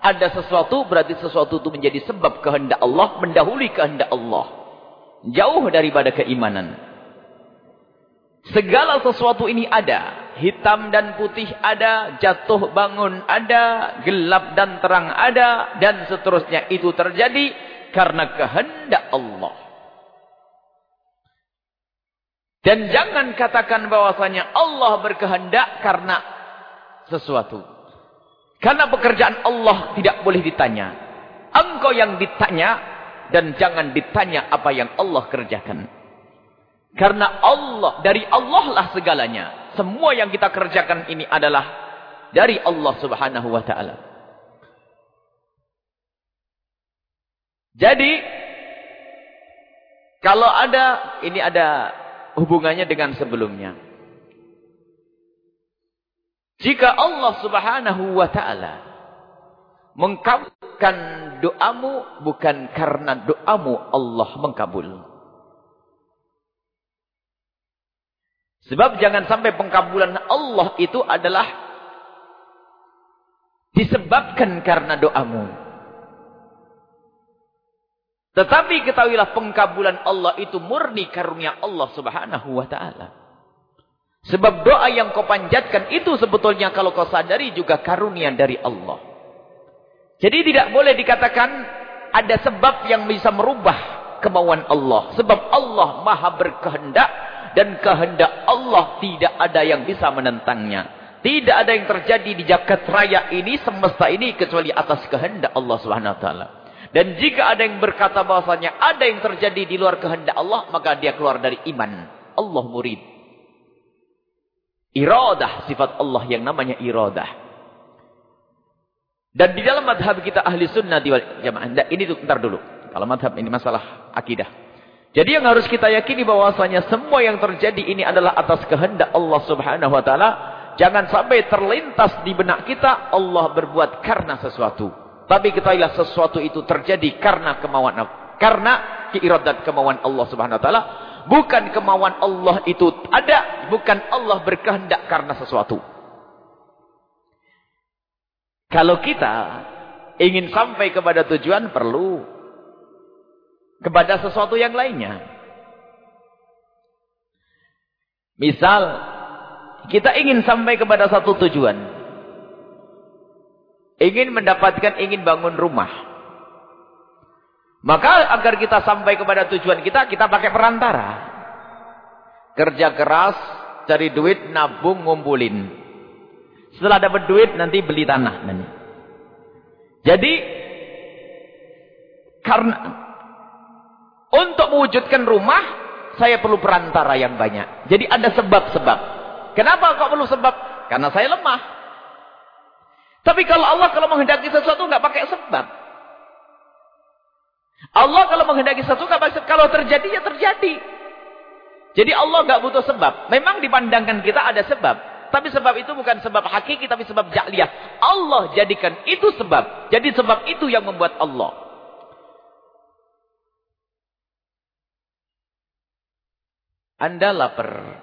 ada sesuatu, berarti sesuatu itu menjadi sebab kehendak Allah, mendahului kehendak Allah. Jauh daripada keimanan. Segala sesuatu ini ada. Hitam dan putih ada, jatuh bangun ada, gelap dan terang ada, dan seterusnya itu terjadi karena kehendak Allah. Dan jangan katakan bahwasanya Allah berkehendak karena sesuatu. Karena pekerjaan Allah tidak boleh ditanya. Engkau yang ditanya dan jangan ditanya apa yang Allah kerjakan. Karena Allah, dari Allah lah segalanya. Semua yang kita kerjakan ini adalah dari Allah subhanahu wa ta'ala. Jadi, kalau ada, ini ada hubungannya dengan sebelumnya. Jika Allah subhanahu wa ta'ala mengkabulkan doamu bukan karena doamu Allah mengkabul. Sebab jangan sampai pengkabulan Allah itu adalah disebabkan karena doamu. Tetapi ketahuilah pengkabulan Allah itu murni karunia Allah subhanahu wa ta'ala. Sebab doa yang kau panjatkan itu sebetulnya kalau kau sadari juga karunia dari Allah. Jadi tidak boleh dikatakan ada sebab yang bisa merubah kemauan Allah. Sebab Allah maha berkehendak dan kehendak Allah tidak ada yang bisa menentangnya. Tidak ada yang terjadi di jagat raya ini, semesta ini kecuali atas kehendak Allah subhanahu wa ta'ala. Dan jika ada yang berkata bahasanya ada yang terjadi di luar kehendak Allah, maka dia keluar dari iman. Allah murid. Iradah, sifat Allah yang namanya iradah. Dan di dalam madhab kita ahli sunnah di jamaah. Ini tuh, ntar dulu. Kalau madhab ini masalah akidah. Jadi yang harus kita yakini bahwasanya semua yang terjadi ini adalah atas kehendak Allah subhanahu wa ta'ala. Jangan sampai terlintas di benak kita Allah berbuat karena sesuatu. Tapi ketahuilah sesuatu itu terjadi karena kemauan karena keiradat kemauan Allah Subhanahu wa taala, bukan kemauan Allah itu ada, bukan Allah berkehendak karena sesuatu. Kalau kita ingin sampai kepada tujuan perlu kepada sesuatu yang lainnya. Misal kita ingin sampai kepada satu tujuan. Ingin mendapatkan, ingin bangun rumah. Maka agar kita sampai kepada tujuan kita, kita pakai perantara. Kerja keras, cari duit, nabung, ngumpulin. Setelah dapat duit, nanti beli tanah. Jadi, karena untuk mewujudkan rumah, saya perlu perantara yang banyak. Jadi ada sebab-sebab. Kenapa kok perlu sebab? Karena saya lemah. Tapi kalau Allah kalau menghendaki sesuatu nggak pakai sebab. Allah kalau menghendaki sesuatu nggak pakai sebab. Kalau terjadi ya terjadi. Jadi Allah nggak butuh sebab. Memang dipandangkan kita ada sebab. Tapi sebab itu bukan sebab hakiki, tapi sebab ja'liyah. Allah jadikan itu sebab. Jadi sebab itu yang membuat Allah. Anda lapar.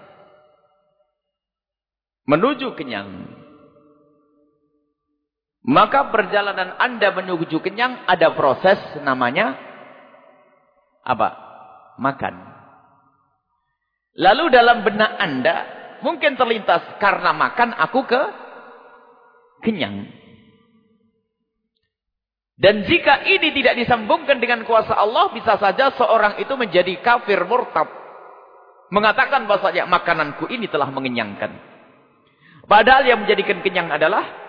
Menuju kenyang. Maka perjalanan Anda menuju kenyang ada proses namanya apa? Makan. Lalu dalam benak Anda mungkin terlintas karena makan aku ke kenyang. Dan jika ini tidak disambungkan dengan kuasa Allah, bisa saja seorang itu menjadi kafir murtad. Mengatakan bahasanya makananku ini telah mengenyangkan. Padahal yang menjadikan kenyang adalah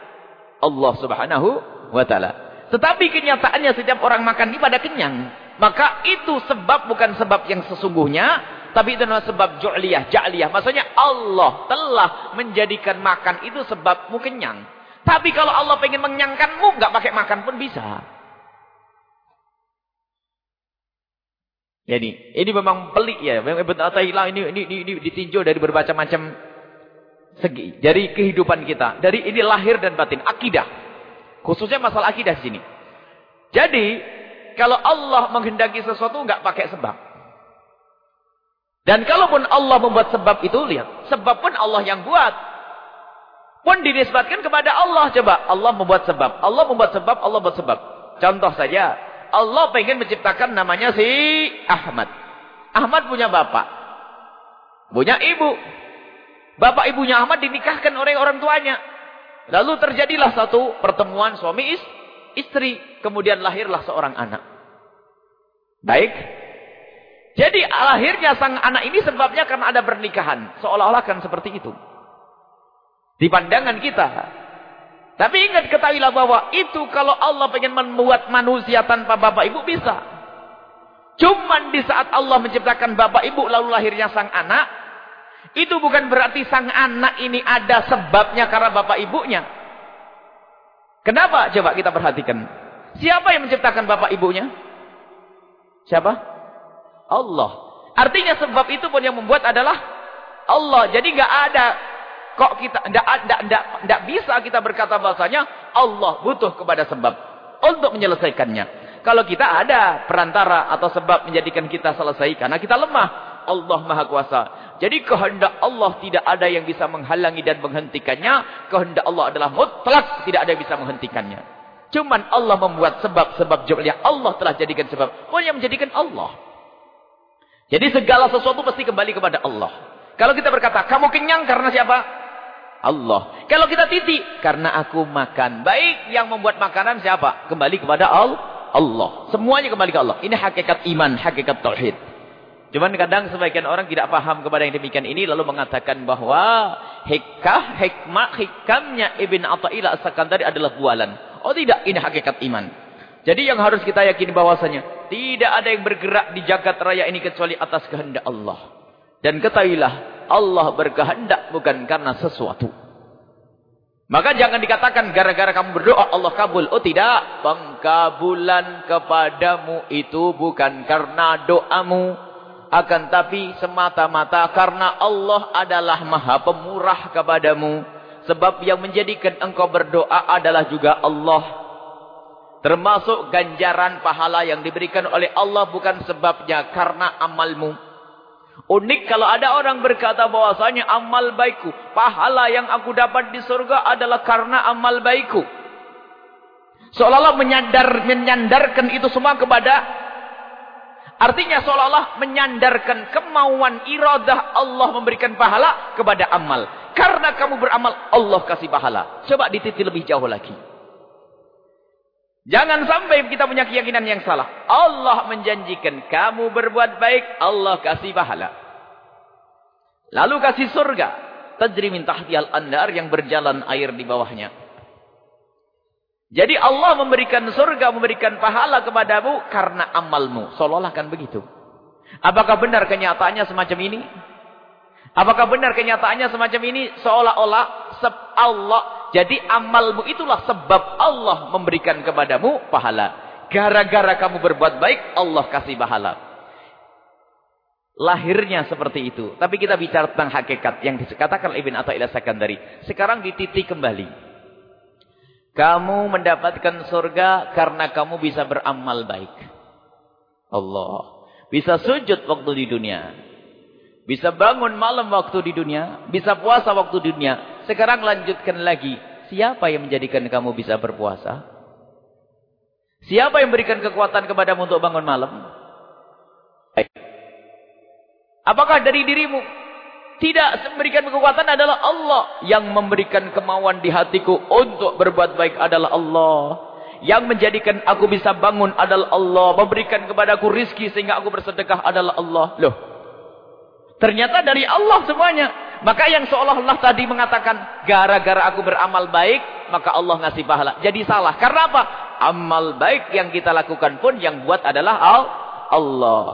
Allah subhanahu wa ta'ala. Tetapi kenyataannya setiap orang makan ini pada kenyang. Maka itu sebab bukan sebab yang sesungguhnya. Tapi itu adalah sebab ju'liyah, ja'liyah. Maksudnya Allah telah menjadikan makan itu sebabmu kenyang. Tapi kalau Allah pengen mengenyangkanmu, nggak pakai makan pun bisa. Jadi, ini memang pelik ya. Ibn Atta'illah ini, ini, ini, ini ditinjau dari berbagai macam segi dari kehidupan kita. Dari ini lahir dan batin, akidah. Khususnya masalah akidah sini. Jadi, kalau Allah menghendaki sesuatu enggak pakai sebab. Dan kalaupun Allah membuat sebab itu, lihat, sebab pun Allah yang buat. Pun dinisbatkan kepada Allah coba. Allah membuat sebab. Allah membuat sebab, Allah membuat sebab. Contoh saja, Allah pengen menciptakan namanya si Ahmad. Ahmad punya bapak. Punya ibu. Bapak ibunya Ahmad dinikahkan oleh orang tuanya. Lalu terjadilah satu pertemuan suami istri. Kemudian lahirlah seorang anak. Baik. Jadi lahirnya sang anak ini sebabnya karena ada pernikahan. Seolah-olah kan seperti itu. Di pandangan kita. Tapi ingat ketahuilah bahwa itu kalau Allah ingin membuat manusia tanpa bapak ibu bisa. Cuman di saat Allah menciptakan bapak ibu lalu lahirnya sang anak. Itu bukan berarti sang anak ini ada sebabnya karena bapak ibunya. Kenapa? Coba kita perhatikan. Siapa yang menciptakan bapak ibunya? Siapa? Allah. Artinya sebab itu pun yang membuat adalah Allah. Jadi nggak ada kok kita nggak nggak nggak nggak bisa kita berkata bahasanya Allah butuh kepada sebab untuk menyelesaikannya. Kalau kita ada perantara atau sebab menjadikan kita selesai karena kita lemah. Allah Maha Kuasa. Jadi kehendak Allah tidak ada yang bisa menghalangi dan menghentikannya. Kehendak Allah adalah mutlak. Tidak ada yang bisa menghentikannya. Cuman Allah membuat sebab-sebab jumlah. Allah telah jadikan sebab. Pun yang menjadikan Allah. Jadi segala sesuatu pasti kembali kepada Allah. Kalau kita berkata, kamu kenyang karena siapa? Allah. Kalau kita titik, karena aku makan. Baik, yang membuat makanan siapa? Kembali kepada Allah. Semuanya kembali ke Allah. Ini hakikat iman, hakikat tauhid. Cuman kadang sebagian orang tidak paham kepada yang demikian ini lalu mengatakan bahwa hikah, hikmah, hikamnya Ibn Atta'ila As-Sakandari adalah bualan. Oh tidak, ini hakikat iman. Jadi yang harus kita yakini bahwasanya tidak ada yang bergerak di jagat raya ini kecuali atas kehendak Allah. Dan ketahuilah Allah berkehendak bukan karena sesuatu. Maka jangan dikatakan gara-gara kamu berdoa Allah kabul. Oh tidak, pengkabulan kepadamu itu bukan karena doamu akan tapi semata-mata karena Allah adalah maha pemurah kepadamu. Sebab yang menjadikan engkau berdoa adalah juga Allah. Termasuk ganjaran pahala yang diberikan oleh Allah bukan sebabnya karena amalmu. Unik kalau ada orang berkata bahwasanya amal baikku. Pahala yang aku dapat di surga adalah karena amal baikku. Seolah-olah menyandar, menyandarkan itu semua kepada Artinya seolah-olah menyandarkan kemauan iradah Allah memberikan pahala kepada amal. Karena kamu beramal, Allah kasih pahala. Coba dititik lebih jauh lagi. Jangan sampai kita punya keyakinan yang salah. Allah menjanjikan kamu berbuat baik, Allah kasih pahala. Lalu kasih surga. Tajri min tahtiyal andar yang berjalan air di bawahnya. Jadi Allah memberikan surga, memberikan pahala kepadamu karena amalmu. Seolah-olah kan begitu. Apakah benar kenyataannya semacam ini? Apakah benar kenyataannya semacam ini? Seolah-olah Allah. Jadi amalmu itulah sebab Allah memberikan kepadamu pahala. Gara-gara kamu berbuat baik, Allah kasih pahala. lahirnya seperti itu. Tapi kita bicara tentang hakikat yang dikatakan Ibn Atta'illah Sakandari. Sekarang dititik kembali. Kamu mendapatkan surga karena kamu bisa beramal baik. Allah. Bisa sujud waktu di dunia. Bisa bangun malam waktu di dunia. Bisa puasa waktu di dunia. Sekarang lanjutkan lagi. Siapa yang menjadikan kamu bisa berpuasa? Siapa yang berikan kekuatan kepadamu untuk bangun malam? Apakah dari dirimu? Tidak memberikan kekuatan adalah Allah. Yang memberikan kemauan di hatiku untuk berbuat baik adalah Allah. Yang menjadikan aku bisa bangun adalah Allah. Memberikan kepadaku rizki sehingga aku bersedekah adalah Allah. Loh. Ternyata dari Allah semuanya. Maka yang seolah-olah tadi mengatakan. Gara-gara aku beramal baik. Maka Allah ngasih pahala. Jadi salah. Karena apa? Amal baik yang kita lakukan pun yang buat adalah Allah.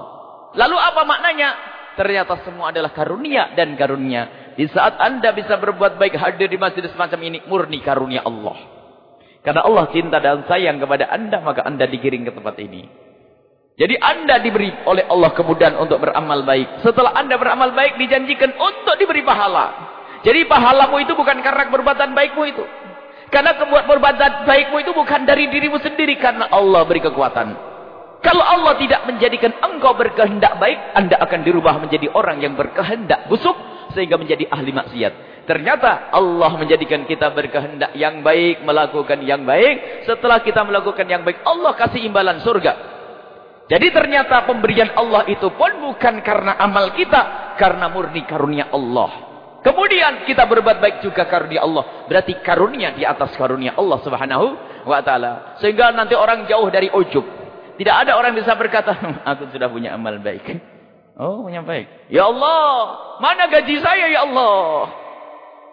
Lalu apa maknanya? Ternyata semua adalah karunia dan karunia. Di saat anda bisa berbuat baik hadir di masjid semacam ini. Murni karunia Allah. Karena Allah cinta dan sayang kepada anda. Maka anda digiring ke tempat ini. Jadi anda diberi oleh Allah kemudahan untuk beramal baik. Setelah anda beramal baik dijanjikan untuk diberi pahala. Jadi pahalamu itu bukan karena perbuatan baikmu itu. Karena perbuatan baikmu itu bukan dari dirimu sendiri. Karena Allah beri kekuatan. Kalau Allah tidak menjadikan engkau berkehendak baik, anda akan dirubah menjadi orang yang berkehendak busuk, sehingga menjadi ahli maksiat. Ternyata Allah menjadikan kita berkehendak yang baik, melakukan yang baik. Setelah kita melakukan yang baik, Allah kasih imbalan surga. Jadi ternyata pemberian Allah itu pun bukan karena amal kita, karena murni karunia Allah. Kemudian kita berbuat baik juga karunia Allah. Berarti karunia di atas karunia Allah subhanahu wa ta'ala. Sehingga nanti orang jauh dari ujub. Tidak ada orang bisa berkata, aku sudah punya amal baik. Oh, punya baik. Ya Allah, mana gaji saya ya Allah?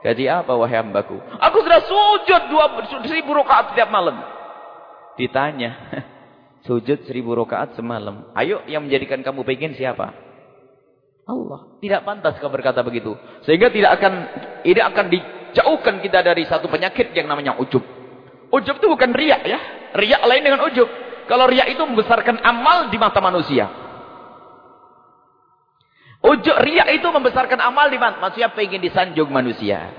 Gaji apa wahai hambaku? Aku sudah sujud dua seribu rakaat setiap malam. Ditanya, sujud seribu rakaat semalam. Ayo yang menjadikan kamu pengen siapa? Allah. Tidak pantas kau berkata begitu. Sehingga tidak akan tidak akan dijauhkan kita dari satu penyakit yang namanya ujub. Ujub itu bukan riak ya. Riak lain dengan ujub. Kalau riak itu membesarkan amal di mata manusia. Ujub riak itu membesarkan amal di mata manusia pengen disanjung manusia.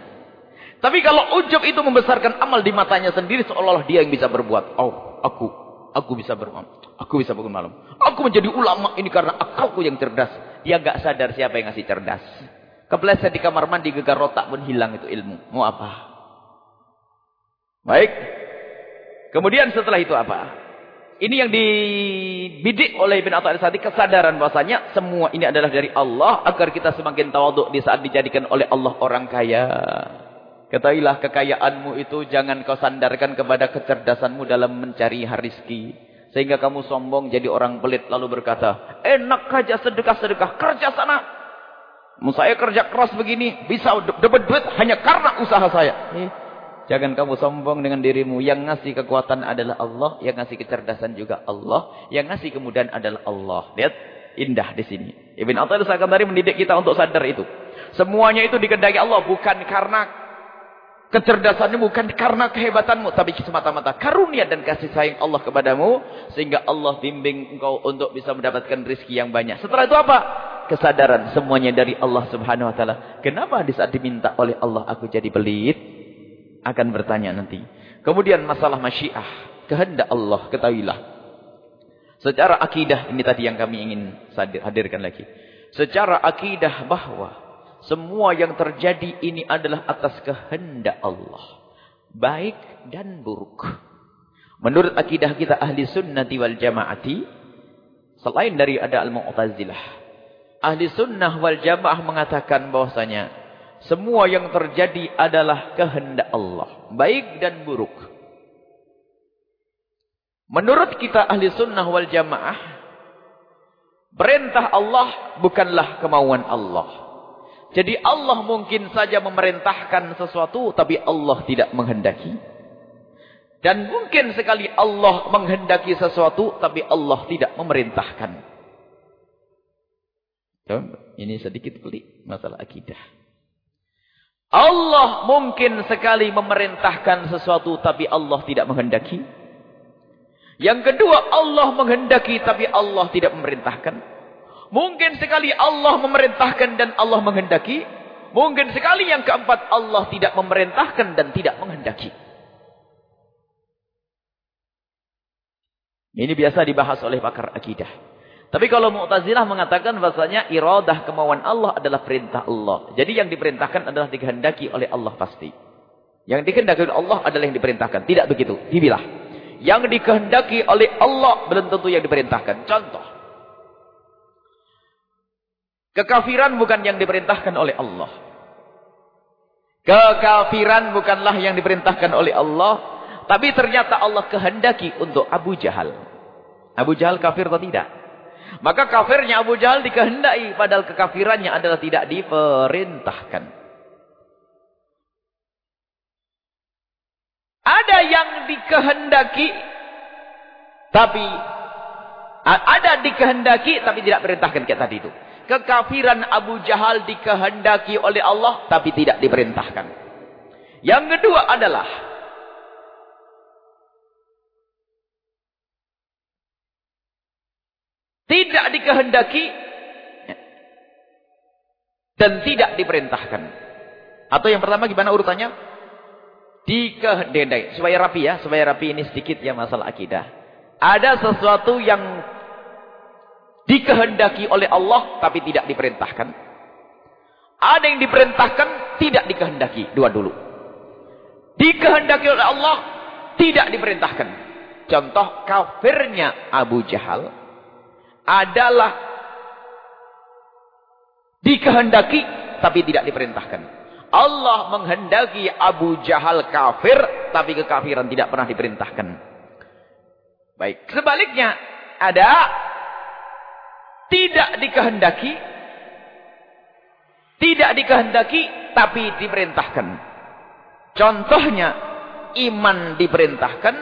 Tapi kalau ujub itu membesarkan amal di matanya sendiri seolah-olah dia yang bisa berbuat. Oh, aku, aku bisa berbuat. Aku bisa bangun malam. Aku menjadi ulama ini karena akalku yang cerdas. Dia gak sadar siapa yang ngasih cerdas. Kepleset di kamar mandi gegar rotak pun hilang itu ilmu. Mau apa? Baik. Kemudian setelah itu apa? Ini yang dibidik oleh Ibn Atta Sadi kesadaran bahasanya semua ini adalah dari Allah agar kita semakin tawaduk di saat dijadikan oleh Allah orang kaya. Ketahuilah kekayaanmu itu jangan kau sandarkan kepada kecerdasanmu dalam mencari rizki. Sehingga kamu sombong jadi orang pelit lalu berkata, enak aja sedekah-sedekah, kerja sana. Saya kerja keras begini, bisa dapat duit hanya karena usaha saya. Eh, Jangan kamu sombong dengan dirimu. Yang ngasih kekuatan adalah Allah. Yang ngasih kecerdasan juga Allah. Yang ngasih kemudahan adalah Allah. Lihat. Indah di sini. Ibn Atta'ilah akan tadi mendidik kita untuk sadar itu. Semuanya itu dikendaki Allah. Bukan karena kecerdasanmu. Bukan karena kehebatanmu. Tapi semata-mata karunia dan kasih sayang Allah kepadamu. Sehingga Allah bimbing engkau untuk bisa mendapatkan rizki yang banyak. Setelah itu apa? Kesadaran semuanya dari Allah subhanahu wa ta'ala. Kenapa di saat diminta oleh Allah aku jadi pelit? Akan bertanya nanti. Kemudian masalah masyiah, kehendak Allah, ketahuilah. Secara akidah, ini tadi yang kami ingin hadirkan lagi. Secara akidah bahwa semua yang terjadi ini adalah atas kehendak Allah. Baik dan buruk. Menurut akidah kita ahli sunnati wal jamaati, selain dari ada al-mu'tazilah. Ahli sunnah wal jamaah mengatakan bahwasanya semua yang terjadi adalah kehendak Allah. Baik dan buruk. Menurut kita ahli sunnah wal jamaah. Perintah Allah bukanlah kemauan Allah. Jadi Allah mungkin saja memerintahkan sesuatu. Tapi Allah tidak menghendaki. Dan mungkin sekali Allah menghendaki sesuatu. Tapi Allah tidak memerintahkan. Ini sedikit pelik masalah akidah. Allah mungkin sekali memerintahkan sesuatu tapi Allah tidak menghendaki. Yang kedua Allah menghendaki tapi Allah tidak memerintahkan. Mungkin sekali Allah memerintahkan dan Allah menghendaki. Mungkin sekali yang keempat Allah tidak memerintahkan dan tidak menghendaki. Ini biasa dibahas oleh pakar akidah. Tapi kalau Mu'tazilah mengatakan bahasanya iradah kemauan Allah adalah perintah Allah. Jadi yang diperintahkan adalah dikehendaki oleh Allah pasti. Yang dikehendaki oleh Allah adalah yang diperintahkan. Tidak begitu. Dibilah. Yang dikehendaki oleh Allah belum tentu yang diperintahkan. Contoh. Kekafiran bukan yang diperintahkan oleh Allah. Kekafiran bukanlah yang diperintahkan oleh Allah. Tapi ternyata Allah kehendaki untuk Abu Jahal. Abu Jahal kafir atau tidak? Maka kafirnya Abu Jahal dikehendaki. Padahal kekafirannya adalah tidak diperintahkan. Ada yang dikehendaki. Tapi. Ada dikehendaki tapi tidak perintahkan kayak tadi itu. Kekafiran Abu Jahal dikehendaki oleh Allah. Tapi tidak diperintahkan. Yang kedua adalah. Tidak dikehendaki dan tidak diperintahkan. Atau yang pertama gimana urutannya? Dikehendaki. Supaya rapi ya, supaya rapi ini sedikit ya masalah akidah. Ada sesuatu yang dikehendaki oleh Allah tapi tidak diperintahkan. Ada yang diperintahkan tidak dikehendaki. Dua dulu. Dikehendaki oleh Allah tidak diperintahkan. Contoh kafirnya Abu Jahal adalah dikehendaki tapi tidak diperintahkan. Allah menghendaki Abu Jahal kafir tapi kekafiran tidak pernah diperintahkan. Baik, sebaliknya ada tidak dikehendaki tidak dikehendaki tapi diperintahkan. Contohnya iman diperintahkan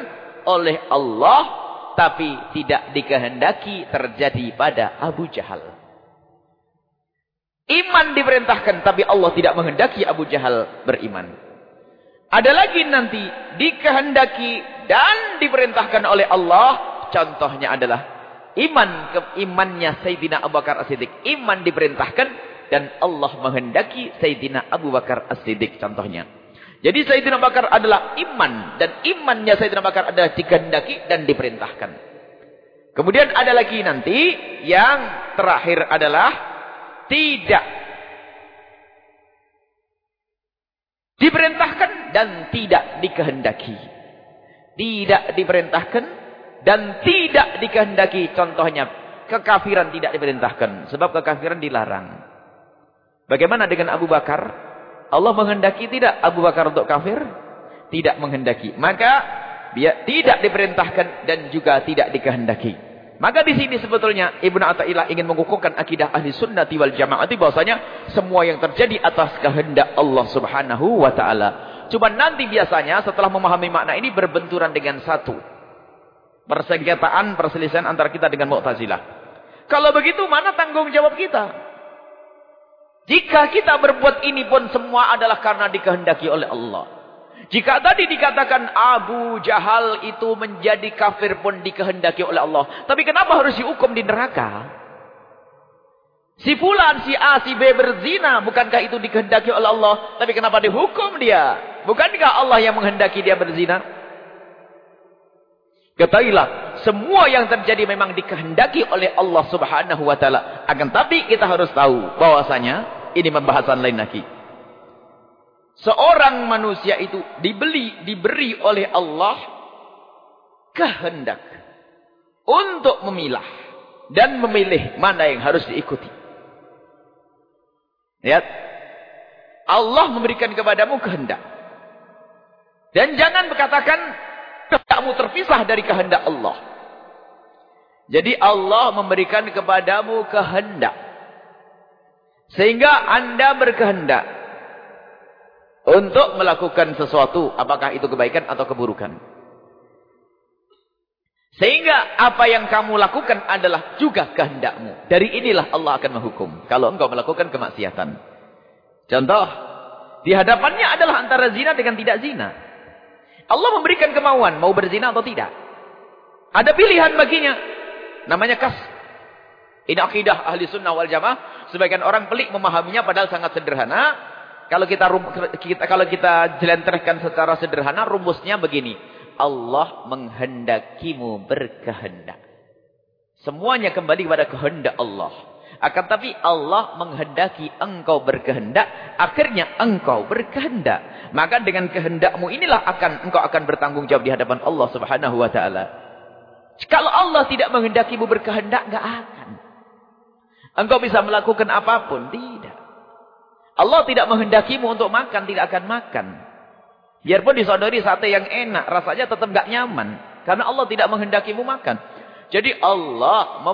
oleh Allah tapi tidak dikehendaki terjadi pada Abu Jahal. Iman diperintahkan tapi Allah tidak menghendaki Abu Jahal beriman. Ada lagi nanti dikehendaki dan diperintahkan oleh Allah. Contohnya adalah iman ke imannya Sayyidina Abu Bakar As-Siddiq. Iman diperintahkan dan Allah menghendaki Sayyidina Abu Bakar As-Siddiq contohnya. Jadi Sayyidina Bakar adalah iman. Dan imannya Sayyidina Bakar adalah dikehendaki dan diperintahkan. Kemudian ada lagi nanti yang terakhir adalah tidak diperintahkan dan tidak dikehendaki. Tidak diperintahkan dan tidak dikehendaki. Contohnya kekafiran tidak diperintahkan. Sebab kekafiran dilarang. Bagaimana dengan Abu Bakar? Allah menghendaki tidak Abu Bakar untuk kafir? Tidak menghendaki. Maka dia tidak diperintahkan dan juga tidak dikehendaki. Maka di sini sebetulnya Ibnu Athaillah ingin mengukuhkan akidah ahli sunnati wal jamaah itu bahwasanya semua yang terjadi atas kehendak Allah Subhanahu wa taala. Cuma nanti biasanya setelah memahami makna ini berbenturan dengan satu. Persengketaan, perselisihan antara kita dengan Mu'tazilah. Kalau begitu mana tanggung jawab kita? Jika kita berbuat ini pun semua adalah karena dikehendaki oleh Allah. Jika tadi dikatakan Abu Jahal itu menjadi kafir pun dikehendaki oleh Allah. Tapi kenapa harus dihukum di neraka? Si Fulan, si A, si B berzina. Bukankah itu dikehendaki oleh Allah? Tapi kenapa dihukum dia? Bukankah Allah yang menghendaki dia berzina? Ketahuilah, semua yang terjadi memang dikehendaki oleh Allah Subhanahu wa taala. Akan tapi kita harus tahu bahwasanya ini pembahasan lain lagi. Seorang manusia itu dibeli diberi oleh Allah kehendak untuk memilah dan memilih mana yang harus diikuti. Lihat. Allah memberikan kepadamu kehendak. Dan jangan berkatakan kamu terpisah dari kehendak Allah. Jadi Allah memberikan kepadamu kehendak. Sehingga anda berkehendak. Untuk melakukan sesuatu. Apakah itu kebaikan atau keburukan. Sehingga apa yang kamu lakukan adalah juga kehendakmu. Dari inilah Allah akan menghukum. Kalau engkau melakukan kemaksiatan. Contoh. Di hadapannya adalah antara zina dengan tidak zina. Allah memberikan kemauan mau berzina atau tidak. Ada pilihan baginya. Namanya kas. Ini akidah ahli sunnah wal jamaah. Sebagian orang pelik memahaminya padahal sangat sederhana. Kalau kita, kita kalau kita jelentrehkan secara sederhana, rumusnya begini. Allah menghendakimu berkehendak. Semuanya kembali kepada kehendak Allah. Akan tapi Allah menghendaki engkau berkehendak. Akhirnya engkau berkehendak. Maka dengan kehendakmu inilah akan engkau akan bertanggung jawab di hadapan Allah subhanahu wa ta'ala. Kalau Allah tidak menghendakimu berkehendak, enggak akan. Engkau bisa melakukan apa pun. Tidak. Allah tidak menghendakimu untuk makan, tidak akan makan. Biarpun disodori sate yang enak, rasanya tetap enggak nyaman. Karena Allah tidak menghendakimu makan. Jadi Allah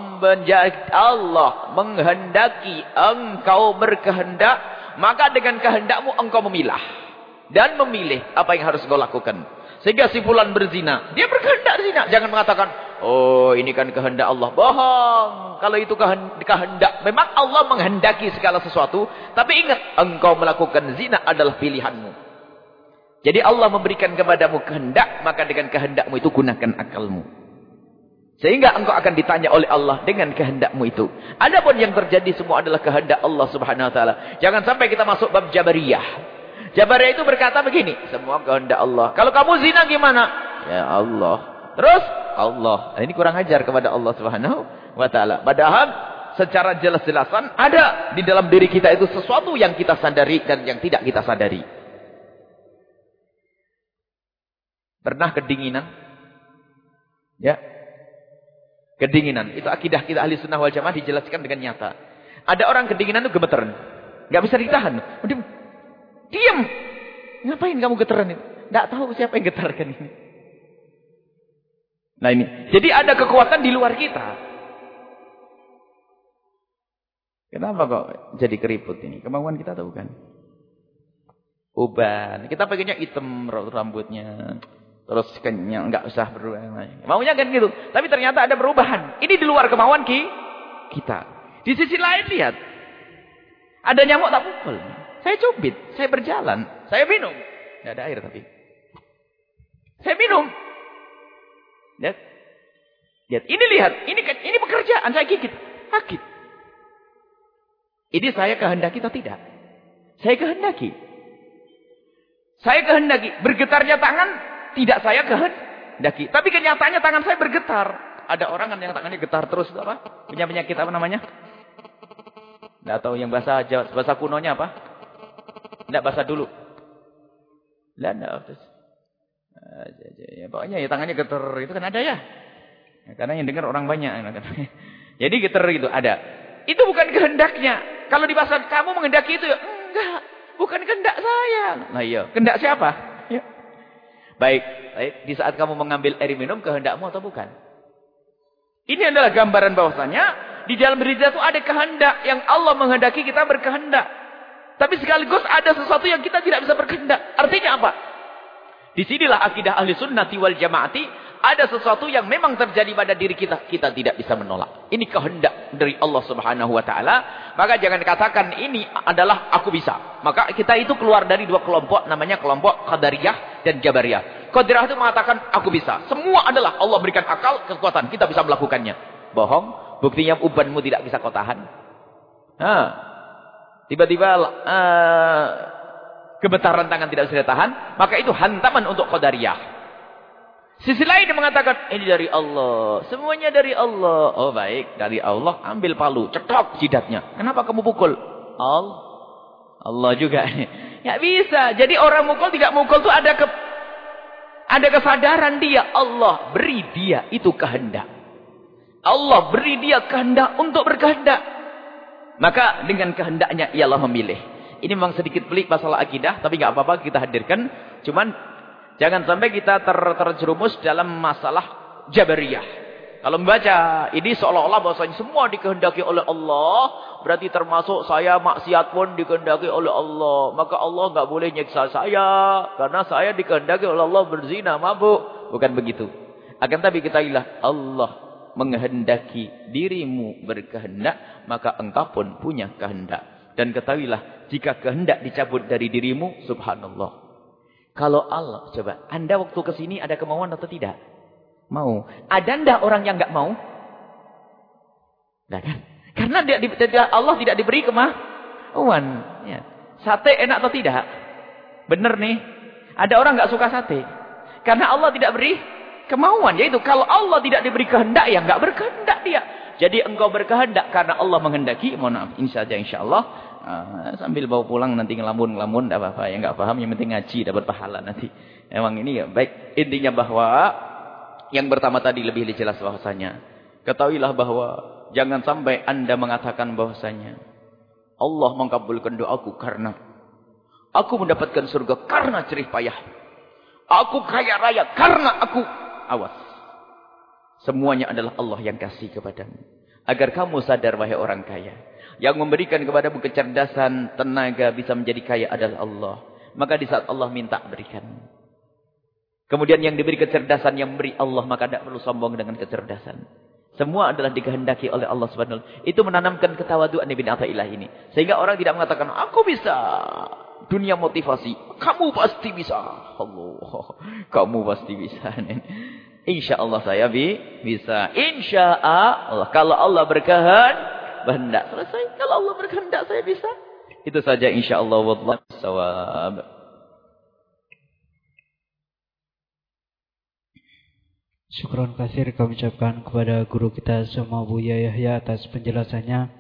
Allah menghendaki engkau berkehendak, maka dengan kehendakmu engkau memilah dan memilih apa yang harus engkau lakukan. Sehingga si fulan berzina, dia berkehendak zina. Jangan mengatakan, "Oh, ini kan kehendak Allah." Bohong. Kalau itu kehendak, memang Allah menghendaki segala sesuatu, tapi ingat, engkau melakukan zina adalah pilihanmu. Jadi Allah memberikan kepadamu kehendak, maka dengan kehendakmu itu gunakan akalmu. Sehingga engkau akan ditanya oleh Allah dengan kehendakmu itu. Adapun yang terjadi semua adalah kehendak Allah subhanahu wa ta'ala. Jangan sampai kita masuk bab Jabariyah. Jabariyah itu berkata begini. Semua kehendak Allah. Kalau kamu zina gimana? Ya Allah. Terus? Allah. Nah, ini kurang ajar kepada Allah subhanahu wa ta'ala. Padahal secara jelas-jelasan ada di dalam diri kita itu sesuatu yang kita sadari dan yang tidak kita sadari. Pernah kedinginan? Ya. Kedinginan. Itu akidah kita ahli sunnah wal jamaah dijelaskan dengan nyata. Ada orang kedinginan itu gemeteran. Gak bisa ditahan. Diam. Ngapain kamu geteran itu? Gak tahu siapa yang getarkan ini. Nah ini. Jadi ada kekuatan di luar kita. Kenapa kok jadi keriput ini? Kemauan kita tahu kan? Uban. Kita pengennya hitam rambutnya. Terus kenyang, nggak usah berubah. Maunya kan gitu. Tapi ternyata ada perubahan. Ini di luar kemauan ki kita. Di sisi lain lihat. Ada nyamuk tak pukul. Saya cubit, saya berjalan, saya minum. Tidak ada air tapi. Saya minum. Lihat. Lihat, ini lihat, ini ini pekerjaan saya gigit, sakit. Ini saya kehendaki atau tidak? Saya kehendaki. Saya kehendaki bergetarnya tangan tidak saya kehendaki. Tapi kenyataannya tangan saya bergetar. Ada orang kan yang tangannya getar terus apa? Punya penyakit apa namanya? Tidak tahu yang bahasa Jawa, bahasa kunonya apa? Tidak bahasa dulu. Lah, enggak. Ya, pokoknya ya tangannya getar itu kan ada ya. ya karena yang dengar orang banyak. Jadi getar itu ada. Itu bukan kehendaknya. Kalau di bahasa kamu menghendaki itu ya enggak. Bukan kehendak saya. Nah iya. Kehendak siapa? Ya. Baik, baik, di saat kamu mengambil air minum kehendakmu atau bukan? Ini adalah gambaran bahwasanya di dalam diri itu ada kehendak yang Allah menghendaki kita berkehendak. Tapi sekaligus ada sesuatu yang kita tidak bisa berkehendak. Artinya apa? Di sinilah akidah ahli sunnati wal jamaati ada sesuatu yang memang terjadi pada diri kita, kita tidak bisa menolak. Ini kehendak dari Allah Subhanahu wa taala. Maka jangan katakan ini adalah aku bisa. Maka kita itu keluar dari dua kelompok namanya kelompok Qadariyah dan Jabariyah. Qadariyah itu mengatakan aku bisa. Semua adalah Allah berikan akal, kekuatan, kita bisa melakukannya. Bohong, buktinya ubanmu tidak bisa kau tahan. Tiba-tiba uh, gemetaran tangan tidak bisa ditahan, maka itu hantaman untuk Qadariyah. Sisi lain dia mengatakan, ini dari Allah. Semuanya dari Allah. Oh baik, dari Allah. Ambil palu, cetok jidatnya. Kenapa kamu pukul? Allah. Allah juga. Ya bisa. Jadi orang mukul tidak mukul itu ada ke ada kesadaran dia. Allah beri dia itu kehendak. Allah beri dia kehendak untuk berkehendak. Maka dengan kehendaknya ialah memilih. Ini memang sedikit pelik masalah akidah. Tapi nggak apa-apa kita hadirkan. Cuman Jangan sampai kita ter terjerumus dalam masalah Jabariyah. Kalau membaca ini seolah-olah bahwasanya semua dikehendaki oleh Allah, berarti termasuk saya maksiat pun dikehendaki oleh Allah. Maka Allah enggak boleh nyiksa saya karena saya dikehendaki oleh Allah berzina, mabuk. Bukan begitu. Akan tapi kita ilah Allah menghendaki dirimu berkehendak, maka engkau pun punya kehendak. Dan ketahuilah jika kehendak dicabut dari dirimu, subhanallah. Kalau Allah, coba, Anda waktu ke sini ada kemauan atau tidak? Mau. Ada ndak orang yang nggak mau? Nah kan? Karena dia, dia, Allah tidak diberi kemauan. Ya. Sate enak atau tidak? Benar nih. Ada orang nggak suka sate. Karena Allah tidak beri kemauan. Yaitu kalau Allah tidak diberi kehendak, ya nggak berkehendak dia. Jadi engkau berkehendak karena Allah menghendaki. Mohon maaf. Ini saja insya Allah. Uh, sambil bawa pulang nanti ngelamun-ngelamun. Tidak apa-apa. Yang nggak paham yang penting ngaji dapat pahala nanti. Emang ini ya baik. Intinya bahwa yang pertama tadi lebih jelas bahwasanya. Ketahuilah bahwa jangan sampai anda mengatakan bahwasanya. Allah mengkabulkan doaku karena. Aku mendapatkan surga karena cerih payah. Aku kaya raya karena aku. Awas. Semuanya adalah Allah yang kasih kepadamu. Agar kamu sadar wahai orang kaya. Yang memberikan kepadamu kecerdasan, tenaga bisa menjadi kaya adalah Allah. Maka di saat Allah minta berikan. Kemudian yang diberi kecerdasan yang memberi Allah maka tidak perlu sombong dengan kecerdasan. Semua adalah dikehendaki oleh Allah taala. Itu menanamkan ketawaduan Ibn Athaillah ini. Sehingga orang tidak mengatakan aku bisa. Dunia motivasi, kamu pasti bisa. Allah, kamu pasti bisa. Insya Allah saya bi bisa. Insya Allah kalau Allah berkehendak selesai. Kalau Allah berkehendak saya bisa. Itu saja insya Allah wallahu sawab. Syukron kasir kami ucapkan kepada guru kita semua Buya Yahya atas penjelasannya.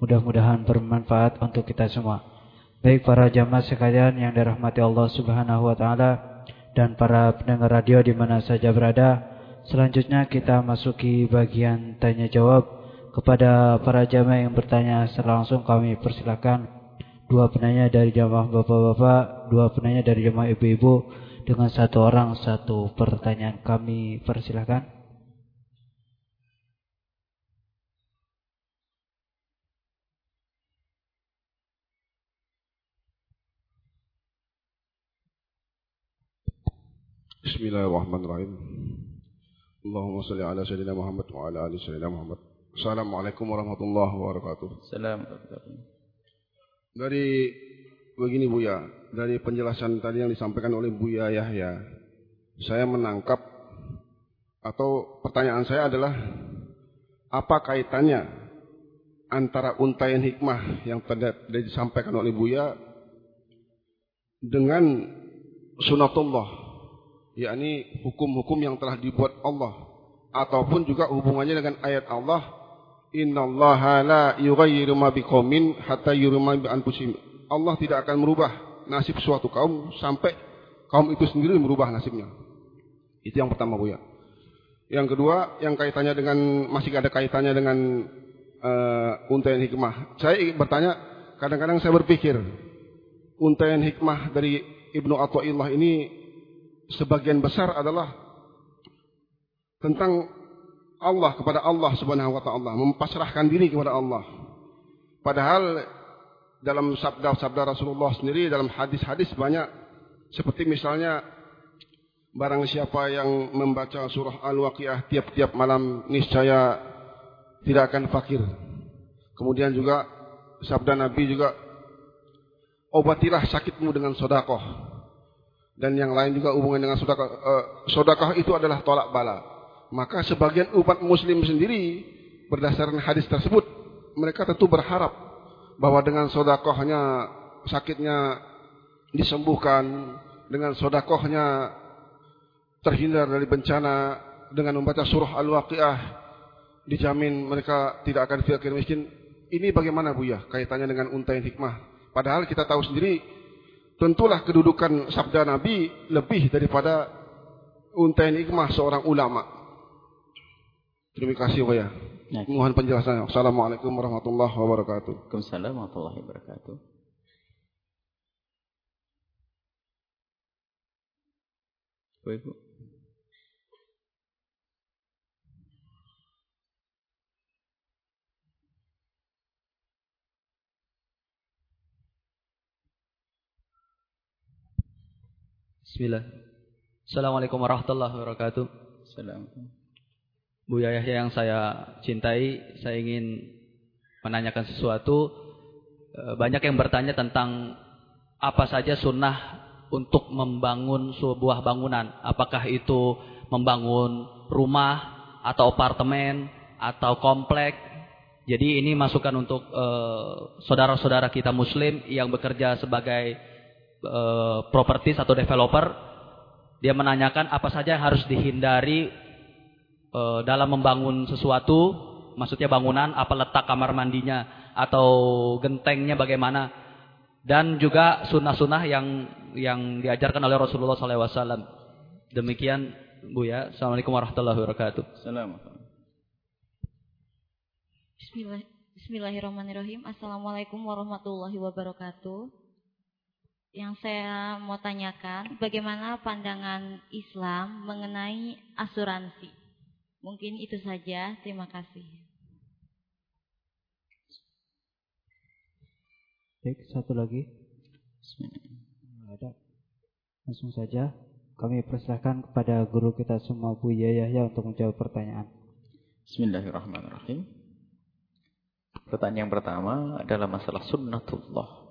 Mudah-mudahan bermanfaat untuk kita semua. Baik para jamaah sekalian yang dirahmati Allah Subhanahu wa taala dan para pendengar radio di mana saja berada. Selanjutnya kita masuki bagian tanya jawab kepada para jamaah yang bertanya secara langsung kami persilakan dua penanya dari jamaah bapak-bapak, dua penanya dari jamaah ibu-ibu dengan satu orang satu pertanyaan kami persilahkan. Bismillahirrahmanirrahim. Allahumma salli ala sayyidina Muhammad wa ala ali sayyidina Muhammad. Assalamualaikum warahmatullahi wabarakatuh. Assalamualaikum. Dari begini Buya, dari penjelasan tadi yang disampaikan oleh Buya Yahya, saya menangkap atau pertanyaan saya adalah apa kaitannya antara untayan hikmah yang tadi disampaikan oleh Buya dengan sunatullah, yakni hukum-hukum yang telah dibuat Allah ataupun juga hubungannya dengan ayat Allah innallaha la yughayyiru ma biqaumin hatta yughayyiru ma bi anfusihim Allah tidak akan merubah nasib suatu kaum sampai kaum itu sendiri merubah nasibnya. Itu yang pertama Bu ya. Yang kedua, yang kaitannya dengan masih ada kaitannya dengan uh, untaian hikmah. Saya bertanya, kadang-kadang saya berpikir untaian hikmah dari Ibnu Athaillah ini sebagian besar adalah tentang Allah kepada Allah Subhanahu wa taala, mempasrahkan diri kepada Allah. Padahal dalam sabda-sabda Rasulullah sendiri dalam hadis-hadis banyak seperti misalnya barang siapa yang membaca surah Al-Waqiah tiap-tiap malam niscaya tidak akan fakir. Kemudian juga sabda Nabi juga obatilah sakitmu dengan sodakoh. Dan yang lain juga hubungan dengan sodakoh. Eh, sodakoh itu adalah tolak bala. Maka sebagian umat muslim sendiri berdasarkan hadis tersebut mereka tentu berharap bahwa dengan sodakohnya sakitnya disembuhkan, dengan sodakohnya terhindar dari bencana, dengan membaca surah Al-Waqiah dijamin mereka tidak akan fakir miskin. Ini bagaimana Bu ya kaitannya dengan untain hikmah? Padahal kita tahu sendiri tentulah kedudukan sabda Nabi lebih daripada untain hikmah seorang ulama. Terima kasih Bu ya. Ya. Mohon penjelasannya. Assalamualaikum warahmatullahi wabarakatuh. Waalaikumsalam warahmatullahi wabarakatuh. Bu Ibu. Bismillah. Assalamualaikum warahmatullahi wabarakatuh. Assalamualaikum. Bu Yahya yang saya cintai, saya ingin menanyakan sesuatu. E, banyak yang bertanya tentang apa saja sunnah untuk membangun sebuah bangunan. Apakah itu membangun rumah atau apartemen atau komplek Jadi ini masukan untuk eh, saudara-saudara uh, kita muslim yang bekerja sebagai uh, properties atau developer. Dia menanyakan apa saja yang harus dihindari uh, dalam membangun sesuatu, maksudnya bangunan, apa letak kamar mandinya atau gentengnya bagaimana dan juga sunnah-sunnah yang yang diajarkan oleh Rasulullah SAW. Demikian Bu ya. Assalamualaikum warahmatullahi wabarakatuh. Assalamualaikum. Bismillah, Bismillahirrahmanirrahim. Assalamualaikum warahmatullahi wabarakatuh. Yang saya mau tanyakan, bagaimana pandangan Islam mengenai asuransi? Mungkin itu saja. Terima kasih. Baik, satu lagi. Ada. Langsung saja kami persilahkan kepada guru kita semua Bu Yahya untuk menjawab pertanyaan. Bismillahirrahmanirrahim. Pertanyaan yang pertama adalah masalah sunnatullah.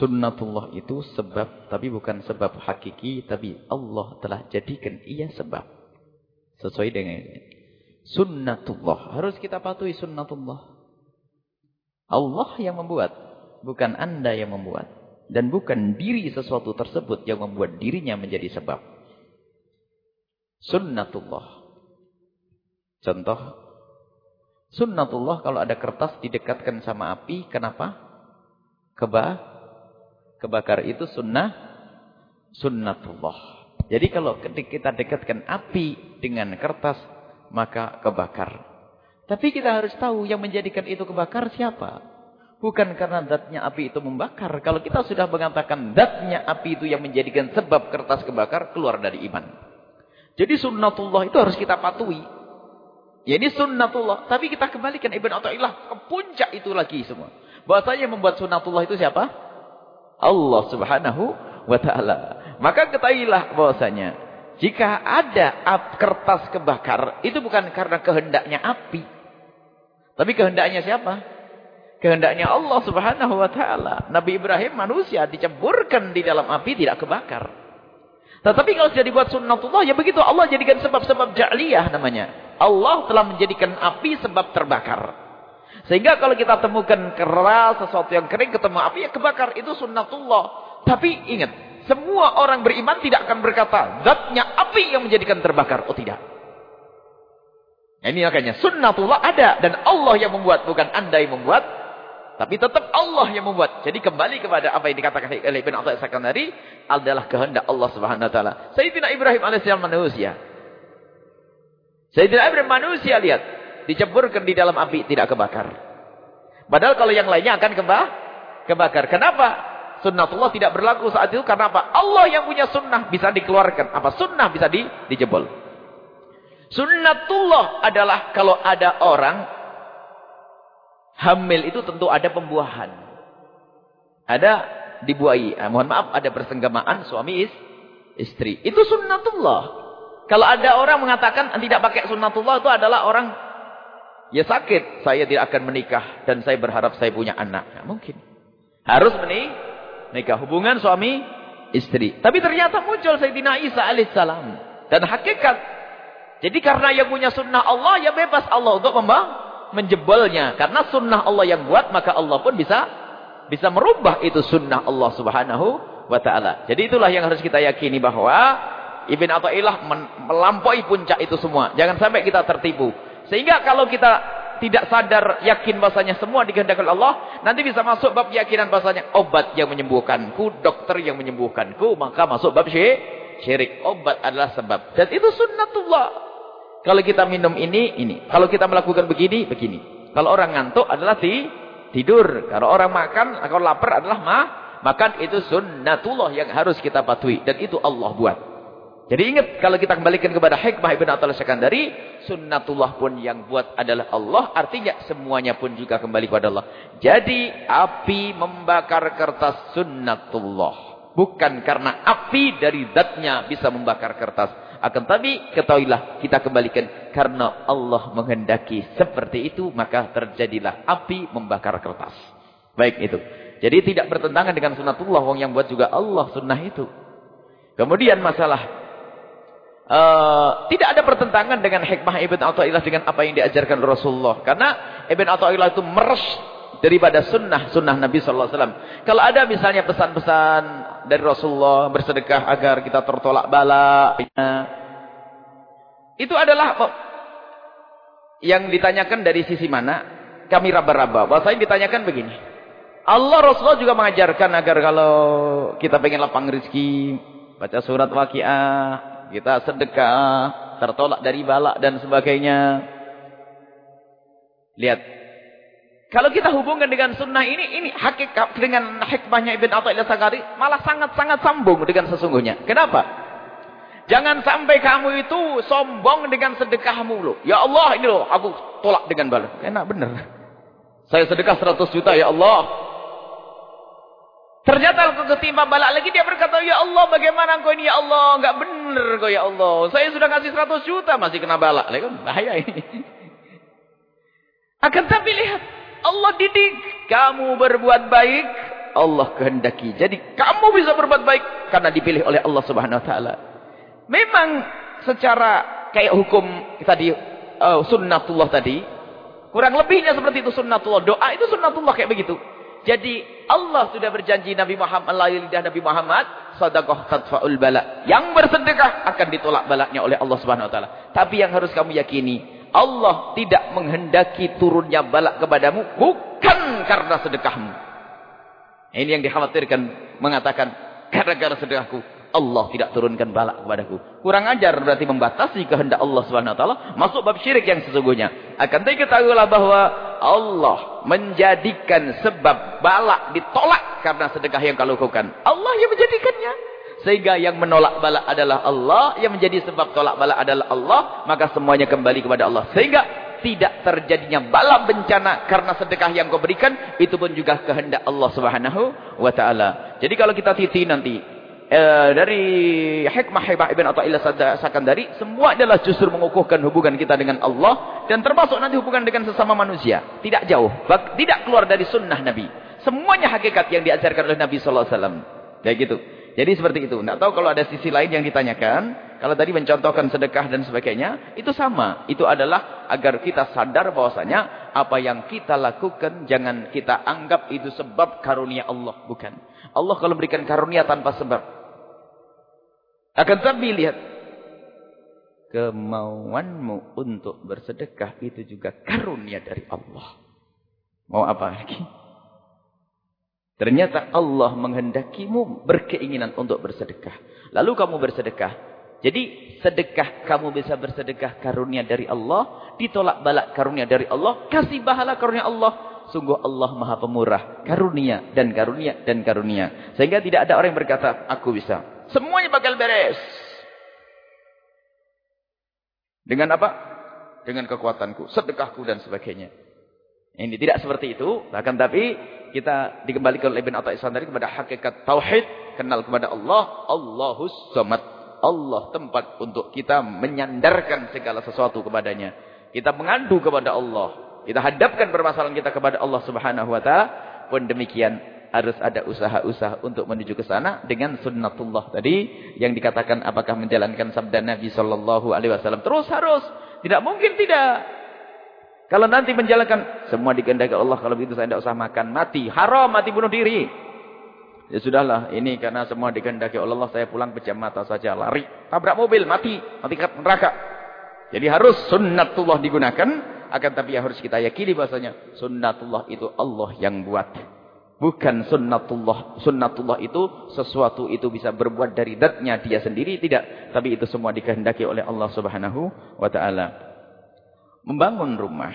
Sunnatullah itu sebab, tapi bukan sebab hakiki, tapi Allah telah jadikan ia sebab. Sesuai dengan. Sunnatullah. Harus kita patuhi sunnatullah. Allah yang membuat, bukan Anda yang membuat. Dan bukan diri sesuatu tersebut yang membuat dirinya menjadi sebab. Sunnatullah. Contoh. Sunnatullah kalau ada kertas didekatkan sama api, kenapa? Keba, kebakar itu sunnah, sunnatullah. Jadi kalau kita dekatkan api dengan kertas, maka kebakar. Tapi kita harus tahu yang menjadikan itu kebakar siapa? Bukan karena datnya api itu membakar. Kalau kita sudah mengatakan datnya api itu yang menjadikan sebab kertas kebakar, keluar dari iman. Jadi sunnatullah itu harus kita patuhi. Ya ini sunnatullah. Tapi kita kembalikan Ibn Atta'illah ke puncak itu lagi semua. Bahasanya membuat sunnatullah itu siapa? Allah subhanahu wa ta'ala. Maka ketahuilah bahwasanya jika ada kertas kebakar, itu bukan karena kehendaknya api. Tapi kehendaknya siapa? Kehendaknya Allah subhanahu wa ta'ala. Nabi Ibrahim manusia diceburkan di dalam api tidak kebakar. Tetapi kalau sudah dibuat sunnatullah, ya begitu. Allah jadikan sebab-sebab ja'liyah namanya. Allah telah menjadikan api sebab terbakar. Sehingga kalau kita temukan keras, sesuatu yang kering, ketemu api, ya kebakar. Itu sunnatullah. Tapi ingat, semua orang beriman tidak akan berkata, zatnya api yang menjadikan terbakar. Oh tidak. Ini makanya sunnatullah ada dan Allah yang membuat bukan anda yang membuat tapi tetap Allah yang membuat. Jadi kembali kepada apa yang dikatakan oleh Ibn Atta tadi adalah kehendak Allah Subhanahu wa taala. Sayyidina Ibrahim alaihissalam manusia. Sayyidina Ibrahim manusia lihat, diceburkan di dalam api tidak kebakar. Padahal kalau yang lainnya akan kebah, kebakar. Kenapa? Sunnatullah tidak berlaku saat itu karena apa? Allah yang punya sunnah bisa dikeluarkan. Apa sunnah bisa di, dijebol. Sunnatullah adalah kalau ada orang hamil itu tentu ada pembuahan. Ada dibuahi. Eh, mohon maaf, ada persenggamaan suami is, istri. Itu sunnatullah. Kalau ada orang mengatakan tidak pakai sunnatullah itu adalah orang ya sakit. Saya tidak akan menikah dan saya berharap saya punya anak. Mungkin. Harus menikah. Hubungan suami istri. Tapi ternyata muncul Sayyidina Isa alaihissalam. Dan hakikat jadi karena yang punya sunnah Allah, ya bebas Allah untuk menjebolnya. Karena sunnah Allah yang buat, maka Allah pun bisa bisa merubah itu sunnah Allah subhanahu wa ta'ala. Jadi itulah yang harus kita yakini bahwa Ibn Atta'illah melampaui puncak itu semua. Jangan sampai kita tertipu. Sehingga kalau kita tidak sadar yakin bahasanya semua dikehendaki Allah, nanti bisa masuk bab keyakinan bahasanya obat yang menyembuhkanku, dokter yang menyembuhkanku, maka masuk bab syirik. Obat adalah sebab. Dan itu sunnatullah. Kalau kita minum ini, ini. Kalau kita melakukan begini, begini. Kalau orang ngantuk adalah di, tidur. Kalau orang makan, kalau lapar adalah ma, makan itu sunnatullah yang harus kita patuhi. Dan itu Allah buat. Jadi ingat, kalau kita kembalikan kepada hikmah Ibn Atal Sekandari, sunnatullah pun yang buat adalah Allah. Artinya semuanya pun juga kembali kepada Allah. Jadi api membakar kertas sunnatullah. Bukan karena api dari zatnya bisa membakar kertas. Akan tapi ketahuilah kita kembalikan karena Allah menghendaki seperti itu maka terjadilah api membakar kertas. Baik itu. Jadi tidak bertentangan dengan sunatullah wong yang buat juga Allah sunnah itu. Kemudian masalah Uh, tidak ada pertentangan dengan hikmah Ibn Atta'illah dengan apa yang diajarkan Rasulullah. Karena Ibn Atta'illah itu meres daripada sunnah sunnah Nabi Wasallam. Kalau ada misalnya pesan-pesan dari Rasulullah bersedekah agar kita tertolak bala, itu adalah yang ditanyakan dari sisi mana? Kami raba-raba. Bahasanya ditanyakan begini. Allah Rasulullah juga mengajarkan agar kalau kita pengen lapang rezeki, baca surat waqiah, kita sedekah, tertolak dari balak dan sebagainya. Lihat. Kalau kita hubungkan dengan sunnah ini, ini hakikat dengan hikmahnya Ibn Atta'illah Sakari, malah sangat-sangat sambung dengan sesungguhnya. Kenapa? Jangan sampai kamu itu sombong dengan sedekahmu loh. Ya Allah, ini loh, aku tolak dengan balak. Enak bener. Saya sedekah 100 juta, ya Allah. Ternyata aku ketimpa balak lagi, dia berkata, Ya Allah, bagaimana engkau ini, ya Allah? Enggak bener kau, ya Allah. Saya sudah kasih 100 juta, masih kena balak. Bahaya ini. Akan tapi lihat, Allah didik. Kamu berbuat baik, Allah kehendaki. Jadi kamu bisa berbuat baik karena dipilih oleh Allah Subhanahu wa taala. Memang secara kayak hukum tadi uh, sunnatullah tadi, kurang lebihnya seperti itu sunnatullah. Doa itu sunnatullah kayak begitu. Jadi Allah sudah berjanji Nabi Muhammad melalui lidah Nabi Muhammad, sedekah tadfaul bala. Yang bersedekah akan ditolak balaknya oleh Allah Subhanahu wa taala. Tapi yang harus kamu yakini, Allah tidak menghendaki turunnya balak kepadamu bukan karena sedekahmu. Ini yang dikhawatirkan mengatakan gara-gara sedekahku Allah tidak turunkan balak kepadaku. Kurang ajar berarti membatasi kehendak Allah Subhanahu wa taala masuk bab syirik yang sesungguhnya. Akan tapi ketahuilah bahwa Allah menjadikan sebab balak ditolak karena sedekah yang kau lakukan. Allah yang menjadikannya. Sehingga yang menolak balak adalah Allah. Yang menjadi sebab tolak balak adalah Allah. Maka semuanya kembali kepada Allah. Sehingga tidak terjadinya bala bencana karena sedekah yang kau berikan. Itu pun juga kehendak Allah subhanahu wa ta'ala. Jadi kalau kita titi nanti. Eh, dari hikmah hikmah Ibn Atta'illah Sakandari. Semua adalah justru mengukuhkan hubungan kita dengan Allah. Dan termasuk nanti hubungan dengan sesama manusia. Tidak jauh. Tidak keluar dari sunnah Nabi. Semuanya hakikat yang diajarkan oleh Nabi SAW. Kayak gitu. Jadi seperti itu. Tidak tahu kalau ada sisi lain yang ditanyakan. Kalau tadi mencontohkan sedekah dan sebagainya. Itu sama. Itu adalah agar kita sadar bahwasanya. Apa yang kita lakukan. Jangan kita anggap itu sebab karunia Allah. Bukan. Allah kalau berikan karunia tanpa sebab. Akan tapi lihat. Kemauanmu untuk bersedekah. Itu juga karunia dari Allah. Mau apa lagi? Ternyata Allah menghendakimu berkeinginan untuk bersedekah. Lalu kamu bersedekah. Jadi sedekah kamu bisa bersedekah karunia dari Allah. Ditolak balak karunia dari Allah. Kasih bahala karunia Allah. Sungguh Allah maha pemurah. Karunia dan karunia dan karunia. Sehingga tidak ada orang yang berkata, aku bisa. Semuanya bakal beres. Dengan apa? Dengan kekuatanku, sedekahku dan sebagainya. Ini tidak seperti itu. Bahkan tapi kita dikembalikan oleh Ibn Atta tadi kepada hakikat tauhid, kenal kepada Allah, Allahus Samad. Allah tempat untuk kita menyandarkan segala sesuatu kepadanya. Kita mengadu kepada Allah. Kita hadapkan permasalahan kita kepada Allah Subhanahu wa taala. Pun demikian harus ada usaha-usaha untuk menuju ke sana dengan sunnatullah tadi yang dikatakan apakah menjalankan sabda Nabi sallallahu alaihi wasallam. Terus harus. Tidak mungkin tidak. Kalau nanti menjalankan semua dikehendaki Allah. Kalau begitu saya tidak usah makan. Mati. Haram. Mati bunuh diri. Ya sudahlah. Ini karena semua dikehendaki Allah. Saya pulang pejam mata saja. Lari. Tabrak mobil. Mati. Mati ke neraka. Jadi harus sunnatullah digunakan. Akan tapi harus kita yakini bahasanya sunnatullah itu Allah yang buat. Bukan sunnatullah. Sunnatullah itu sesuatu itu bisa berbuat dari datnya dia sendiri tidak, tapi itu semua dikehendaki oleh Allah Subhanahu wa taala membangun rumah.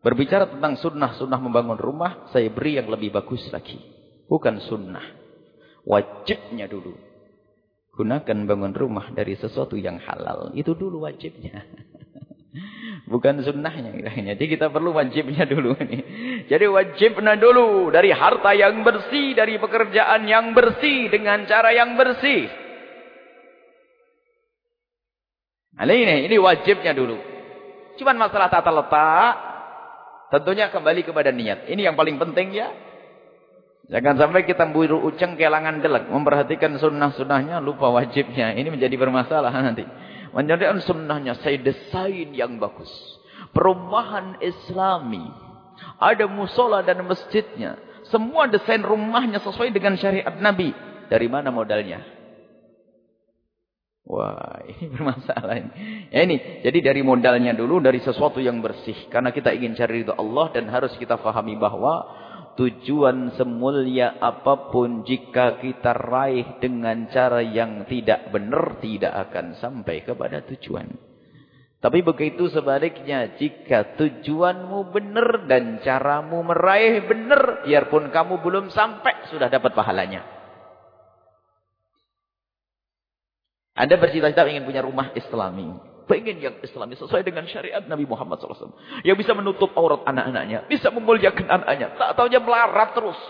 Berbicara tentang sunnah-sunnah membangun rumah, saya beri yang lebih bagus lagi. Bukan sunnah. Wajibnya dulu. Gunakan bangun rumah dari sesuatu yang halal. Itu dulu wajibnya. Bukan sunnahnya. Jadi kita perlu wajibnya dulu. Jadi wajibnya dulu. Dari harta yang bersih. Dari pekerjaan yang bersih. Dengan cara yang bersih. Nah ini, ini wajibnya dulu. Cuma masalah tata letak. Tentunya kembali kepada niat. Ini yang paling penting ya. Jangan sampai kita buru uceng kelangan delek. Memperhatikan sunnah-sunnahnya lupa wajibnya. Ini menjadi bermasalah nanti. Menjadikan sunnahnya saya desain yang bagus. Perumahan Islami. Ada musola dan masjidnya. Semua desain rumahnya sesuai dengan syariat Nabi. Dari mana modalnya? Wah, ini bermasalah ini. Ya ini, jadi dari modalnya dulu, dari sesuatu yang bersih. Karena kita ingin cari ridho Allah dan harus kita fahami bahwa tujuan semulia apa pun jika kita raih dengan cara yang tidak benar, tidak akan sampai kepada tujuan. Tapi begitu sebaliknya, jika tujuanmu benar dan caramu meraih benar, biarpun kamu belum sampai, sudah dapat pahalanya. Anda bercita-cita ingin punya rumah islami. Pengen yang islami sesuai dengan syariat Nabi Muhammad SAW. Yang bisa menutup aurat anak-anaknya. Bisa memuliakan anak-anaknya. Tak tahunya melarat terus.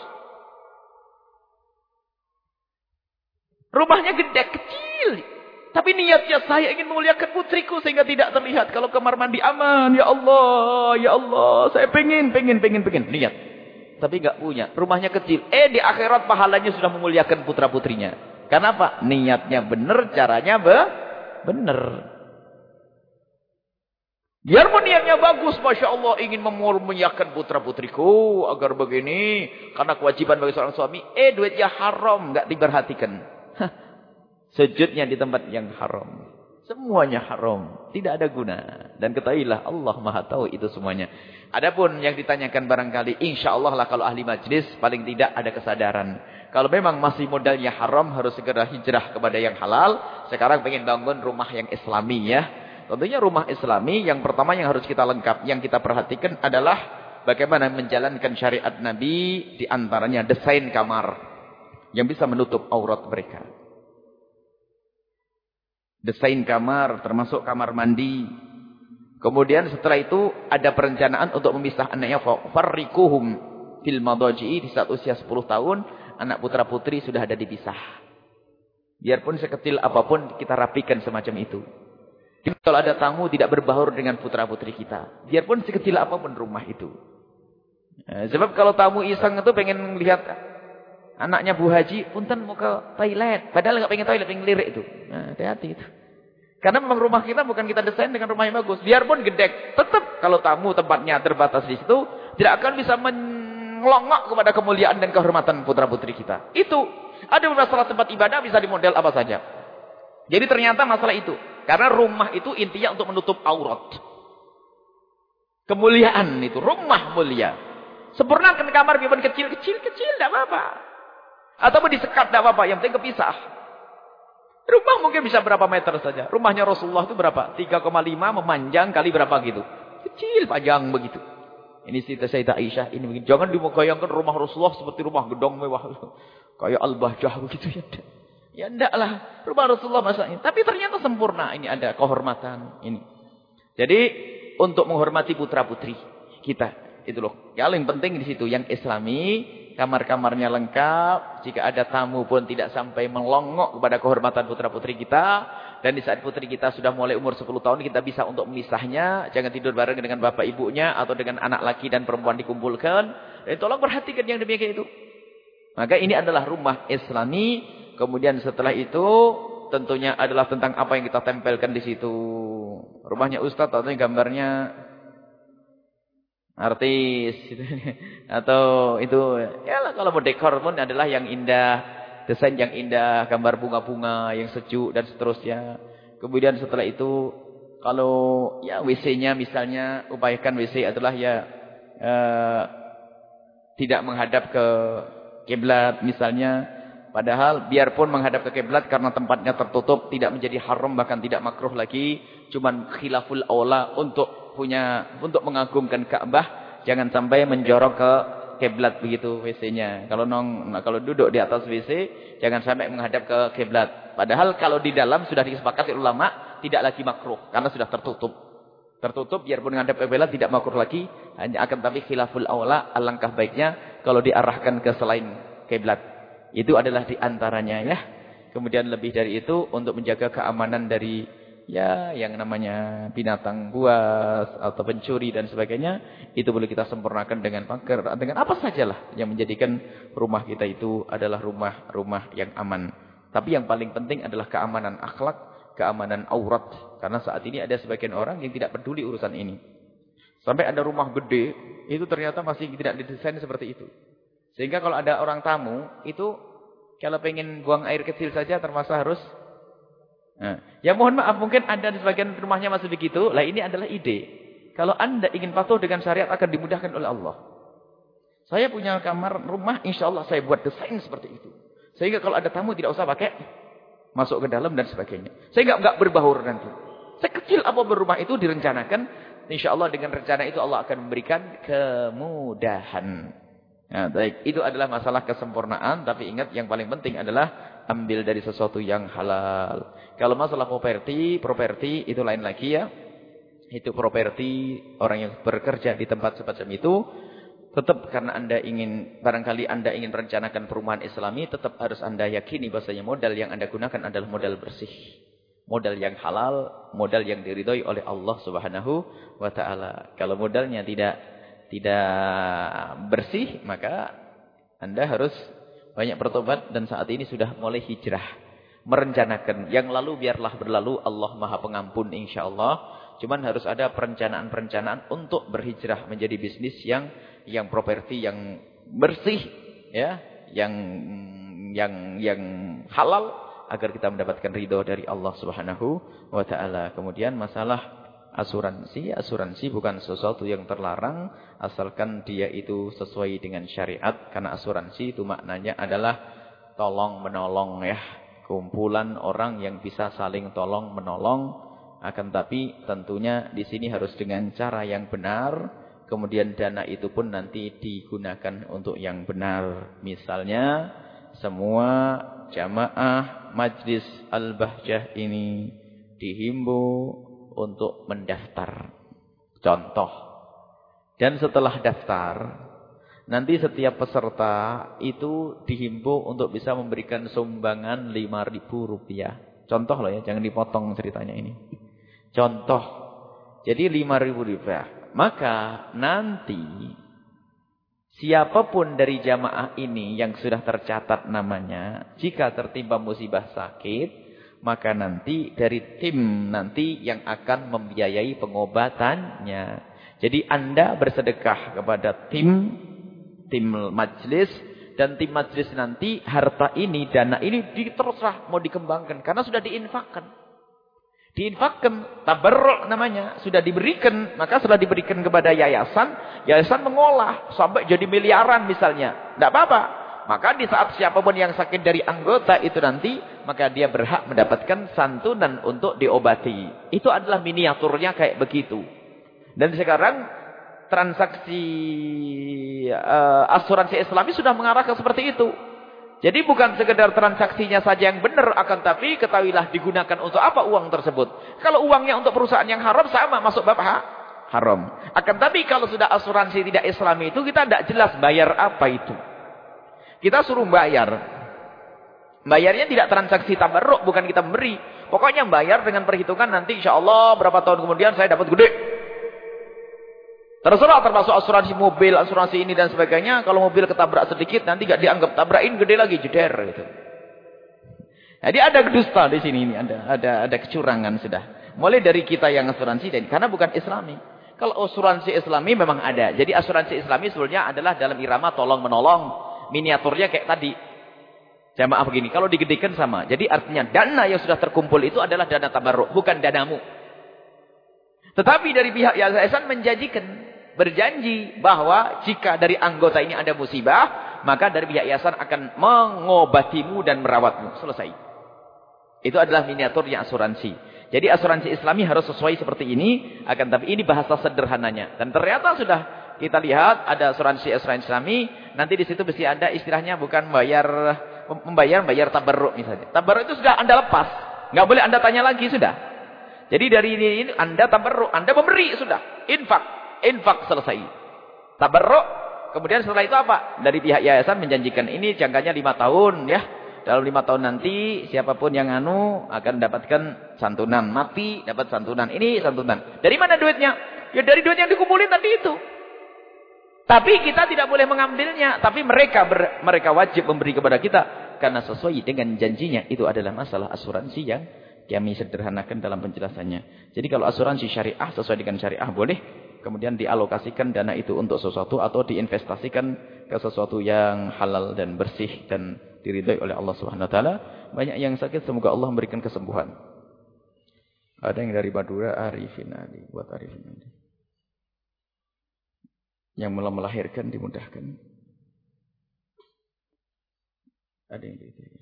Rumahnya gede, kecil. Tapi niatnya saya ingin memuliakan putriku sehingga tidak terlihat. Kalau kamar mandi aman. Ya Allah, ya Allah. Saya pengen, pengen, pengen, pengen. Niat. Tapi enggak punya. Rumahnya kecil. Eh di akhirat pahalanya sudah memuliakan putra-putrinya. Kenapa? Niatnya benar, caranya be benar. Biarpun niatnya bagus, Masya Allah ingin memuliakan putra-putriku agar begini. Karena kewajiban bagi seorang suami. Eh duitnya haram, enggak diperhatikan. Sujudnya di tempat yang haram. Semuanya haram. Tidak ada guna. Dan ketahuilah Allah maha tahu itu semuanya. Adapun yang ditanyakan barangkali. Insya Allah lah kalau ahli majlis. Paling tidak ada kesadaran. Kalau memang masih modalnya haram. Harus segera hijrah kepada yang halal. Sekarang ingin bangun rumah yang islami ya. Tentunya rumah islami. Yang pertama yang harus kita lengkap. Yang kita perhatikan adalah. Bagaimana menjalankan syariat Nabi. Di antaranya desain kamar. Yang bisa menutup aurat mereka. Desain kamar, termasuk kamar mandi. Kemudian setelah itu ada perencanaan untuk memisah anaknya. Farrikuhum fil madaji'i di saat usia 10 tahun. Anak putra putri sudah ada dipisah. Biarpun sekecil apa pun kita rapikan semacam itu. Kalau ada tamu tidak berbaur dengan putra putri kita. Biarpun sekecil apa pun rumah itu. Nah, sebab kalau tamu iseng itu pengen lihat Anaknya Bu Haji, punten mau ke toilet. Padahal nggak pengen toilet, pengen lirik itu. Nah, hati-hati itu. Karena memang rumah kita bukan kita desain dengan rumah yang bagus. Biarpun gede, tetap kalau tamu tempatnya terbatas di situ, tidak akan bisa mengelongok kepada kemuliaan dan kehormatan putra-putri kita. Itu. Ada masalah tempat ibadah bisa dimodel apa saja. Jadi ternyata masalah itu. Karena rumah itu intinya untuk menutup aurat. Kemuliaan itu. Rumah mulia. Sempurnakan kamar biarpun kecil-kecil, kecil, tidak apa-apa. Atau disekat tidak apa-apa, yang penting kepisah. Rumah mungkin bisa berapa meter saja. Rumahnya Rasulullah itu berapa? 3,5 memanjang kali berapa gitu. Kecil panjang begitu. Ini cerita Sayyidah Aisyah. Ini begini. Jangan dibayangkan rumah Rasulullah seperti rumah gedong mewah. Kayak Al-Bahjah begitu ya. Ya enggak lah. Rumah Rasulullah masa ini. Tapi ternyata sempurna. Ini ada kehormatan. Ini. Jadi untuk menghormati putra-putri kita. Itu loh. Yang penting di situ. Yang islami kamar-kamarnya lengkap. Jika ada tamu pun tidak sampai melongok kepada kehormatan putra-putri kita. Dan di saat putri kita sudah mulai umur 10 tahun, kita bisa untuk memisahnya. Jangan tidur bareng dengan bapak ibunya atau dengan anak laki dan perempuan dikumpulkan. Dan tolong perhatikan yang demikian itu. Maka ini adalah rumah islami. Kemudian setelah itu tentunya adalah tentang apa yang kita tempelkan di situ. Rumahnya Ustaz atau gambarnya? Artis. Atau itu ya kalau mau dekor pun adalah yang indah. Desain yang indah gambar bunga-bunga yang sejuk dan seterusnya. Kemudian setelah itu kalau ya WC-nya misalnya upayakan WC adalah ya eh, tidak menghadap ke kiblat misalnya padahal biarpun menghadap ke kiblat karena tempatnya tertutup tidak menjadi haram bahkan tidak makruh lagi cuman khilaful aula untuk punya untuk mengagungkan Ka'bah jangan sampai menjorok ke kiblat begitu WC-nya. Kalau nong kalau duduk di atas WC jangan sampai menghadap ke kiblat. Padahal kalau di dalam sudah disepakati ulama tidak lagi makruh karena sudah tertutup. Tertutup biarpun menghadap ke kiblat tidak makruh lagi, hanya akan tapi khilaful aula alangkah baiknya kalau diarahkan ke selain kiblat. Itu adalah di antaranya ya. Kemudian lebih dari itu untuk menjaga keamanan dari ya yang namanya binatang buas atau pencuri dan sebagainya itu boleh kita sempurnakan dengan pagar dengan apa sajalah yang menjadikan rumah kita itu adalah rumah-rumah yang aman tapi yang paling penting adalah keamanan akhlak keamanan aurat karena saat ini ada sebagian orang yang tidak peduli urusan ini Sampai ada rumah gede, itu ternyata masih tidak didesain seperti itu. Sehingga kalau ada orang tamu, itu kalau pengen buang air kecil saja termasuk harus Nah, ya mohon maaf mungkin Anda di sebagian rumahnya masih begitu. Lah ini adalah ide. Kalau Anda ingin patuh dengan syariat akan dimudahkan oleh Allah. Saya punya kamar rumah, insya Allah saya buat desain seperti itu. Sehingga kalau ada tamu tidak usah pakai masuk ke dalam dan sebagainya. Sehingga nggak berbahur nanti. Sekecil apa berumah itu direncanakan, insya Allah dengan rencana itu Allah akan memberikan kemudahan. Nah, baik. Itu adalah masalah kesempurnaan, tapi ingat yang paling penting adalah ambil dari sesuatu yang halal. Kalau masalah properti, properti itu lain lagi ya. Itu properti orang yang bekerja di tempat semacam itu. Tetap karena anda ingin, barangkali anda ingin merencanakan perumahan islami, tetap harus anda yakini bahasanya modal yang anda gunakan adalah modal bersih. Modal yang halal, modal yang diridhoi oleh Allah subhanahu wa ta'ala. Kalau modalnya tidak tidak bersih, maka anda harus banyak bertobat dan saat ini sudah mulai hijrah merencanakan. Yang lalu biarlah berlalu, Allah maha pengampun insyaAllah. Cuman harus ada perencanaan-perencanaan untuk berhijrah menjadi bisnis yang yang properti yang bersih ya, yang yang yang halal agar kita mendapatkan ridho dari Allah Subhanahu wa taala. Kemudian masalah asuransi, asuransi bukan sesuatu yang terlarang asalkan dia itu sesuai dengan syariat karena asuransi itu maknanya adalah tolong menolong ya. Kumpulan orang yang bisa saling tolong menolong. Akan tapi tentunya di sini harus dengan cara yang benar. Kemudian dana itu pun nanti digunakan untuk yang benar. Misalnya semua jamaah majlis al-bahjah ini dihimbau untuk mendaftar. Contoh dan setelah daftar Nanti setiap peserta itu dihimbau untuk bisa memberikan sumbangan ribu rupiah. Contoh loh ya, jangan dipotong ceritanya ini. Contoh. Jadi ribu rupiah. Maka nanti siapa pun dari jamaah ini yang sudah tercatat namanya, jika tertimpa musibah sakit, maka nanti dari tim nanti yang akan membiayai pengobatannya. Jadi Anda bersedekah kepada tim tim majlis dan tim majlis nanti harta ini, dana ini terserah mau dikembangkan karena sudah diinfakkan. Diinfakkan, tabarruk namanya, sudah diberikan, maka setelah diberikan kepada yayasan, yayasan mengolah sampai jadi miliaran misalnya. Tidak apa-apa. Maka di saat siapa pun yang sakit dari anggota itu nanti, maka dia berhak mendapatkan santunan untuk diobati. Itu adalah miniaturnya kayak begitu. Dan sekarang transaksi uh, asuransi islami sudah mengarah ke seperti itu. Jadi bukan sekedar transaksinya saja yang benar, akan tapi ketahuilah digunakan untuk apa uang tersebut. Kalau uangnya untuk perusahaan yang haram, sama masuk bab ha? haram. Akan tapi kalau sudah asuransi tidak islami itu, kita tidak jelas bayar apa itu. Kita suruh bayar. Bayarnya tidak transaksi tabarruk, bukan kita memberi. Pokoknya bayar dengan perhitungan nanti insya Allah berapa tahun kemudian saya dapat gede. Terserah termasuk asuransi mobil, asuransi ini dan sebagainya. Kalau mobil ketabrak sedikit nanti gak dianggap tabrakin gede lagi jeder gitu. Jadi ada dusta di sini ini ada ada ada kecurangan sudah. Mulai dari kita yang asuransi dan karena bukan Islami. Kalau asuransi Islami memang ada. Jadi asuransi Islami sebetulnya adalah dalam irama tolong menolong. Miniaturnya kayak tadi. Jamaah begini, kalau digedekan sama. Jadi artinya dana yang sudah terkumpul itu adalah dana tabarruk, bukan danamu. Tetapi dari pihak yayasan menjanjikan berjanji bahwa jika dari anggota ini ada musibah, maka dari pihak yayasan akan mengobatimu dan merawatmu. Selesai. Itu adalah miniaturnya asuransi. Jadi asuransi islami harus sesuai seperti ini, akan tapi ini bahasa sederhananya. Dan ternyata sudah kita lihat ada asuransi-asuransi islami, nanti di situ mesti ada istilahnya bukan bayar membayar bayar tabarruk misalnya. Tabarruk itu sudah Anda lepas. nggak boleh Anda tanya lagi sudah. Jadi dari ini Anda tabarruk, Anda memberi sudah, infak infak selesai. Tabarruk. Kemudian setelah itu apa? Dari pihak yayasan menjanjikan ini jangkanya lima tahun ya. Dalam lima tahun nanti siapa pun yang anu akan dapatkan santunan. Mati dapat santunan. Ini santunan. Dari mana duitnya? Ya dari duit yang dikumpulin tadi itu. Tapi kita tidak boleh mengambilnya. Tapi mereka ber, mereka wajib memberi kepada kita. Karena sesuai dengan janjinya. Itu adalah masalah asuransi yang kami sederhanakan dalam penjelasannya. Jadi kalau asuransi syariah sesuai dengan syariah boleh. Kemudian dialokasikan dana itu untuk sesuatu atau diinvestasikan ke sesuatu yang halal dan bersih dan diridhai oleh Allah Subhanahu wa taala. Banyak yang sakit semoga Allah memberikan kesembuhan. Ada yang dari Madura Arifin Ali, buat Arifin Ali. Yang melahirkan dimudahkan. Ada yang dari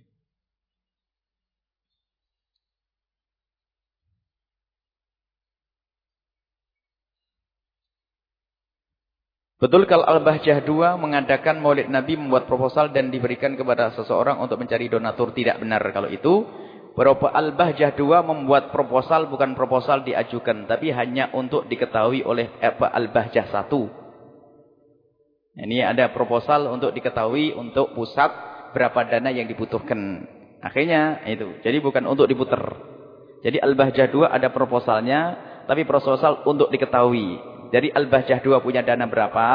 Betul kalau Al-Bahjah 2 mengadakan maulid Nabi membuat proposal dan diberikan kepada seseorang untuk mencari donatur. Tidak benar kalau itu. Al-Bahjah 2 membuat proposal bukan proposal diajukan. Tapi hanya untuk diketahui oleh Al-Bahjah 1. Ini ada proposal untuk diketahui untuk pusat berapa dana yang dibutuhkan. Akhirnya itu. Jadi bukan untuk diputar. Jadi Al-Bahjah 2 ada proposalnya. Tapi proposal untuk diketahui. Jadi Al-Bahjah 2 punya dana berapa,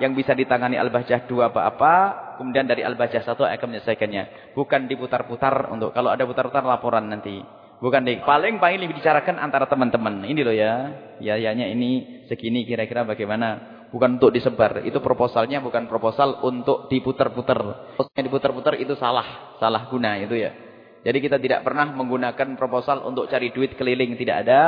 yang bisa ditangani Al-Bahjah 2 apa-apa, kemudian dari Al-Bahjah 1 akan menyelesaikannya. Bukan diputar-putar untuk, kalau ada putar-putar laporan nanti. Bukan di, paling paling dibicarakan antara teman-teman. Ini loh ya, ya yanya ini segini kira-kira bagaimana. Bukan untuk disebar, itu proposalnya bukan proposal untuk diputar-putar. Yang diputar-putar itu salah, salah guna itu ya. Jadi kita tidak pernah menggunakan proposal untuk cari duit keliling, tidak ada.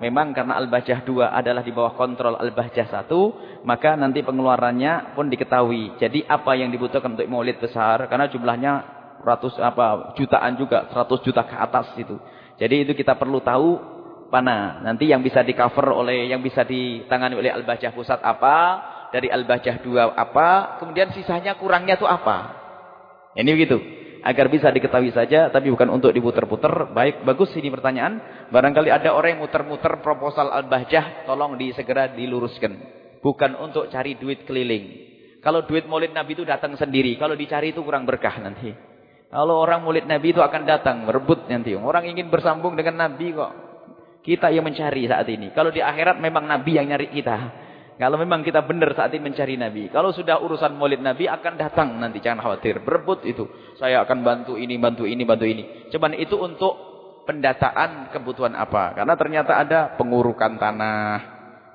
Memang karena Al-Bahjah 2 adalah di bawah kontrol Al-Bahjah 1, maka nanti pengeluarannya pun diketahui. Jadi apa yang dibutuhkan untuk maulid besar, karena jumlahnya ratus apa jutaan juga, 100 juta ke atas itu. Jadi itu kita perlu tahu mana nanti yang bisa di cover oleh yang bisa ditangani oleh Al-Bahjah pusat apa, dari Al-Bahjah 2 apa, kemudian sisanya kurangnya itu apa. Ini begitu agar bisa diketahui saja tapi bukan untuk diputar-putar. Baik, bagus ini pertanyaan. Barangkali ada orang yang muter-muter proposal Al-Bahjah, tolong disegera diluruskan. Bukan untuk cari duit keliling. Kalau duit Maulid Nabi itu datang sendiri, kalau dicari itu kurang berkah nanti. Kalau orang Maulid Nabi itu akan datang merebut nanti. Orang ingin bersambung dengan Nabi kok. Kita yang mencari saat ini. Kalau di akhirat memang Nabi yang nyari kita. Kalau memang kita benar saat ini mencari Nabi. Kalau sudah urusan maulid Nabi akan datang nanti. Jangan khawatir. Berebut itu. Saya akan bantu ini, bantu ini, bantu ini. Cuman itu untuk pendataan kebutuhan apa. Karena ternyata ada pengurukan tanah.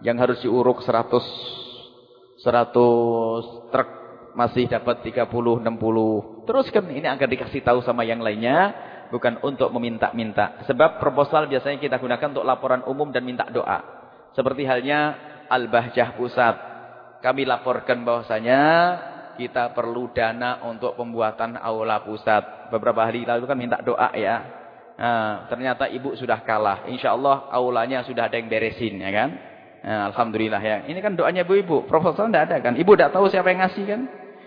Yang harus diuruk 100 100 truk masih dapat 30, 60. Terus kan ini akan dikasih tahu sama yang lainnya. Bukan untuk meminta-minta. Sebab proposal biasanya kita gunakan untuk laporan umum dan minta doa. Seperti halnya Al-Bahjah Pusat. Kami laporkan bahwasanya kita perlu dana untuk pembuatan aula pusat. Beberapa hari lalu kan minta doa ya. Nah, ternyata ibu sudah kalah. Insya Allah aulanya sudah ada yang beresin ya kan. Nah, Alhamdulillah ya. Ini kan doanya ibu-ibu. Proposal tidak ada kan. Ibu tidak tahu siapa yang ngasih kan.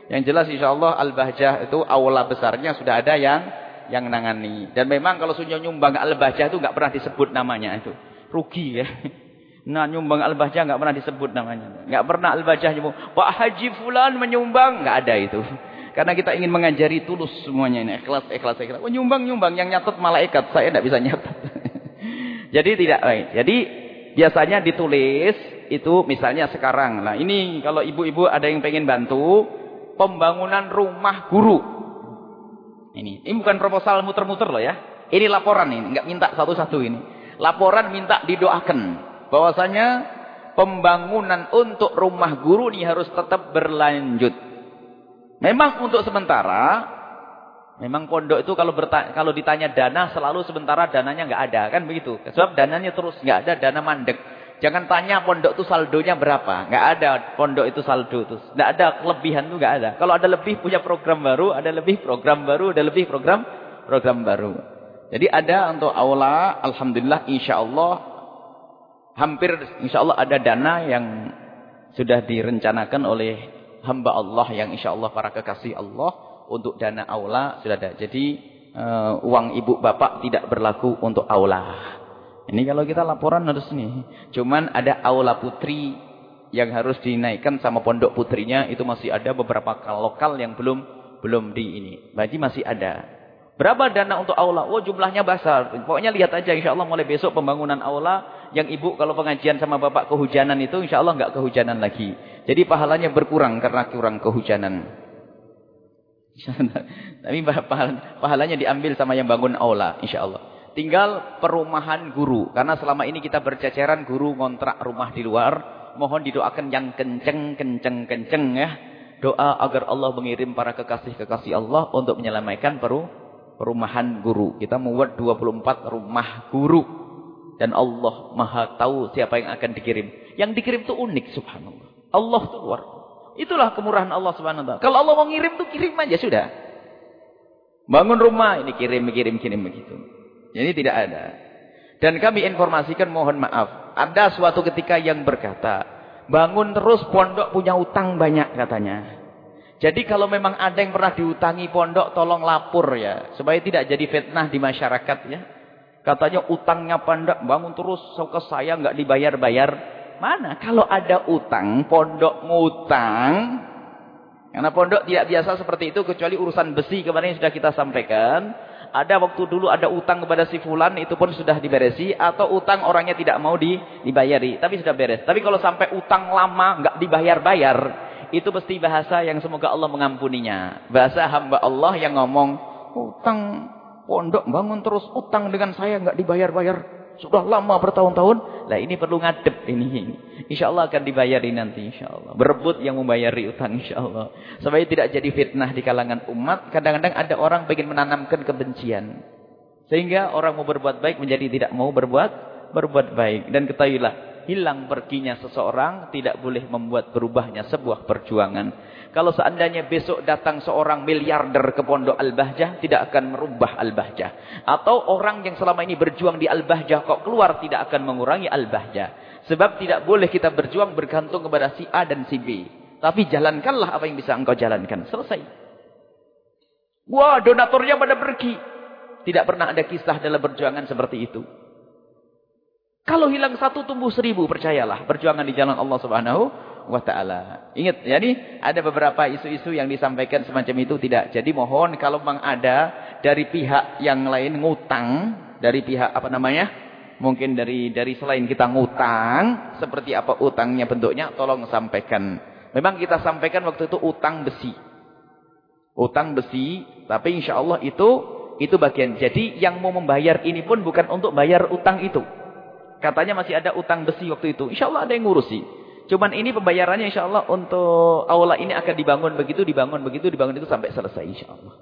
Yang jelas insya Allah Al-Bahjah itu aula besarnya sudah ada yang yang nangani. Dan memang kalau sudah nyumbang Al-Bahjah itu nggak pernah disebut namanya itu. Rugi ya. Nah nyumbang Al-Bahjah enggak pernah disebut namanya. Enggak pernah Al-Bahjah nyumbang. Pak Haji Fulan menyumbang. Enggak ada itu. Karena kita ingin mengajari tulus semuanya ini. Ikhlas, ikhlas, ikhlas. Oh, nyumbang, nyumbang. Yang nyatet malaikat. Saya enggak bisa nyatet. Jadi tidak baik. Jadi biasanya ditulis itu misalnya sekarang. Nah ini kalau ibu-ibu ada yang pengen bantu. Pembangunan rumah guru. Ini. Ini bukan proposal muter-muter loh ya. Ini laporan ini. Enggak minta satu-satu ini. Laporan minta didoakan bahwasanya pembangunan untuk rumah guru ini harus tetap berlanjut. Memang untuk sementara, memang pondok itu kalau kalau ditanya dana selalu sementara dananya nggak ada kan begitu. Sebab dananya terus nggak ada dana mandek. Jangan tanya pondok itu saldonya berapa. Nggak ada pondok itu saldo itu. Nggak ada kelebihan itu nggak ada. Kalau ada lebih punya program baru, ada lebih program baru, ada lebih program program baru. Jadi ada untuk aula, alhamdulillah insya Allah hampir insya Allah ada dana yang sudah direncanakan oleh hamba Allah yang insya Allah para kekasih Allah untuk dana aula sudah ada. Jadi uh, uang ibu bapak tidak berlaku untuk aula. Ini kalau kita laporan harus nih. Cuman ada aula putri yang harus dinaikkan sama pondok putrinya itu masih ada beberapa lokal yang belum belum di ini. Berarti masih ada. Berapa dana untuk aula? Oh jumlahnya besar. Pokoknya lihat aja insya Allah mulai besok pembangunan aula. Yang ibu kalau pengajian sama bapak kehujanan itu insya Allah nggak kehujanan lagi. Jadi pahalanya berkurang karena kurang kehujanan. Tapi pahalanya diambil sama yang bangun aula insya Allah. Tinggal perumahan guru. Karena selama ini kita berceceran guru ngontrak rumah di luar. mohon didoakan yang kenceng, kenceng, kenceng ya. Doa agar Allah mengirim para kekasih-kekasih Allah untuk menyelamatkan peru, perumahan guru. Kita membuat 24 rumah guru. Dan Allah maha tahu siapa yang akan dikirim. Yang dikirim itu unik subhanallah. Allah itu luar. Itulah kemurahan Allah subhanahu. Kalau Allah mau ngirim itu kirim aja sudah. Bangun rumah, ini kirim, kirim, kirim begitu. Jadi tidak ada. Dan kami informasikan mohon maaf. Ada suatu ketika yang berkata, bangun terus pondok punya utang banyak katanya. Jadi kalau memang ada yang pernah diutangi pondok, tolong lapor ya. Supaya tidak jadi fitnah di masyarakat ya. Katanya utangnya pondok, bangun terus ke saya nggak dibayar-bayar. Mana? Kalau ada utang, pondok ngutang, karena pondok tidak biasa seperti itu kecuali urusan besi kemarin sudah kita sampaikan. Ada waktu dulu ada utang kepada si fulan itu pun sudah diberesi atau utang orangnya tidak mau di, dibayari tapi sudah beres. Tapi kalau sampai utang lama nggak dibayar-bayar itu pasti bahasa yang semoga Allah mengampuninya. Bahasa hamba Allah yang ngomong utang pondok bangun terus utang dengan saya nggak dibayar-bayar. Sudah lama bertahun-tahun. Lah ini perlu ngadep ini. Insya Allah akan dibayari nanti insya Allah. Berebut yang membayari utang insya Allah. Supaya tidak jadi fitnah di kalangan umat. Kadang-kadang ada orang ingin menanamkan kebencian. Sehingga orang mau berbuat baik menjadi tidak mau berbuat berbuat baik. Dan ketahuilah. Hilang perginya seseorang tidak boleh membuat berubahnya sebuah perjuangan. Kalau seandainya besok datang seorang miliarder ke pondok Al-Bahjah, tidak akan merubah Al-Bahjah. Atau orang yang selama ini berjuang di Al-Bahjah kok keluar tidak akan mengurangi Al-Bahjah. Sebab tidak boleh kita berjuang bergantung kepada si A dan si B. Tapi jalankanlah apa yang bisa engkau jalankan. Selesai. Wah donaturnya pada pergi. Tidak pernah ada kisah dalam perjuangan seperti itu. Kalau hilang satu tumbuh seribu percayalah. Perjuangan di jalan Allah subhanahu wa ta'ala. Ingat, jadi ada beberapa isu-isu yang disampaikan semacam itu tidak. Jadi mohon kalau memang ada dari pihak yang lain ngutang, dari pihak apa namanya? Mungkin dari dari selain kita ngutang, seperti apa utangnya bentuknya, tolong sampaikan. Memang kita sampaikan waktu itu utang besi. Utang besi, tapi insya Allah itu itu bagian. Jadi yang mau membayar ini pun bukan untuk bayar utang itu. Katanya masih ada utang besi waktu itu. Insya Allah ada yang ngurusi. Cuman ini pembayarannya insya Allah untuk aula ini akan dibangun begitu, dibangun begitu, dibangun itu sampai selesai insya Allah.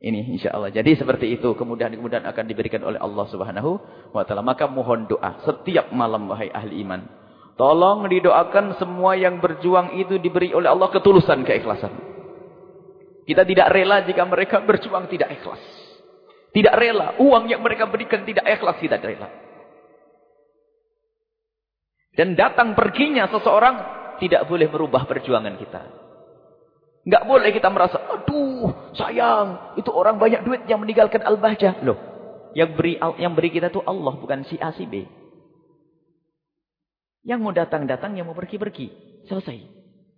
Ini insya Allah. Jadi seperti itu. Kemudahan-kemudahan akan diberikan oleh Allah subhanahu wa ta'ala. Maka mohon doa setiap malam wahai ahli iman. Tolong didoakan semua yang berjuang itu diberi oleh Allah ketulusan, keikhlasan. Kita tidak rela jika mereka berjuang tidak ikhlas. Tidak rela. Uang yang mereka berikan tidak ikhlas, tidak rela. Dan datang perginya seseorang tidak boleh merubah perjuangan kita. Enggak boleh kita merasa, aduh sayang, itu orang banyak duit yang meninggalkan al-bahjah. Loh, yang beri yang beri kita itu Allah, bukan si A, si B. Yang mau datang-datang, yang mau pergi-pergi. Selesai.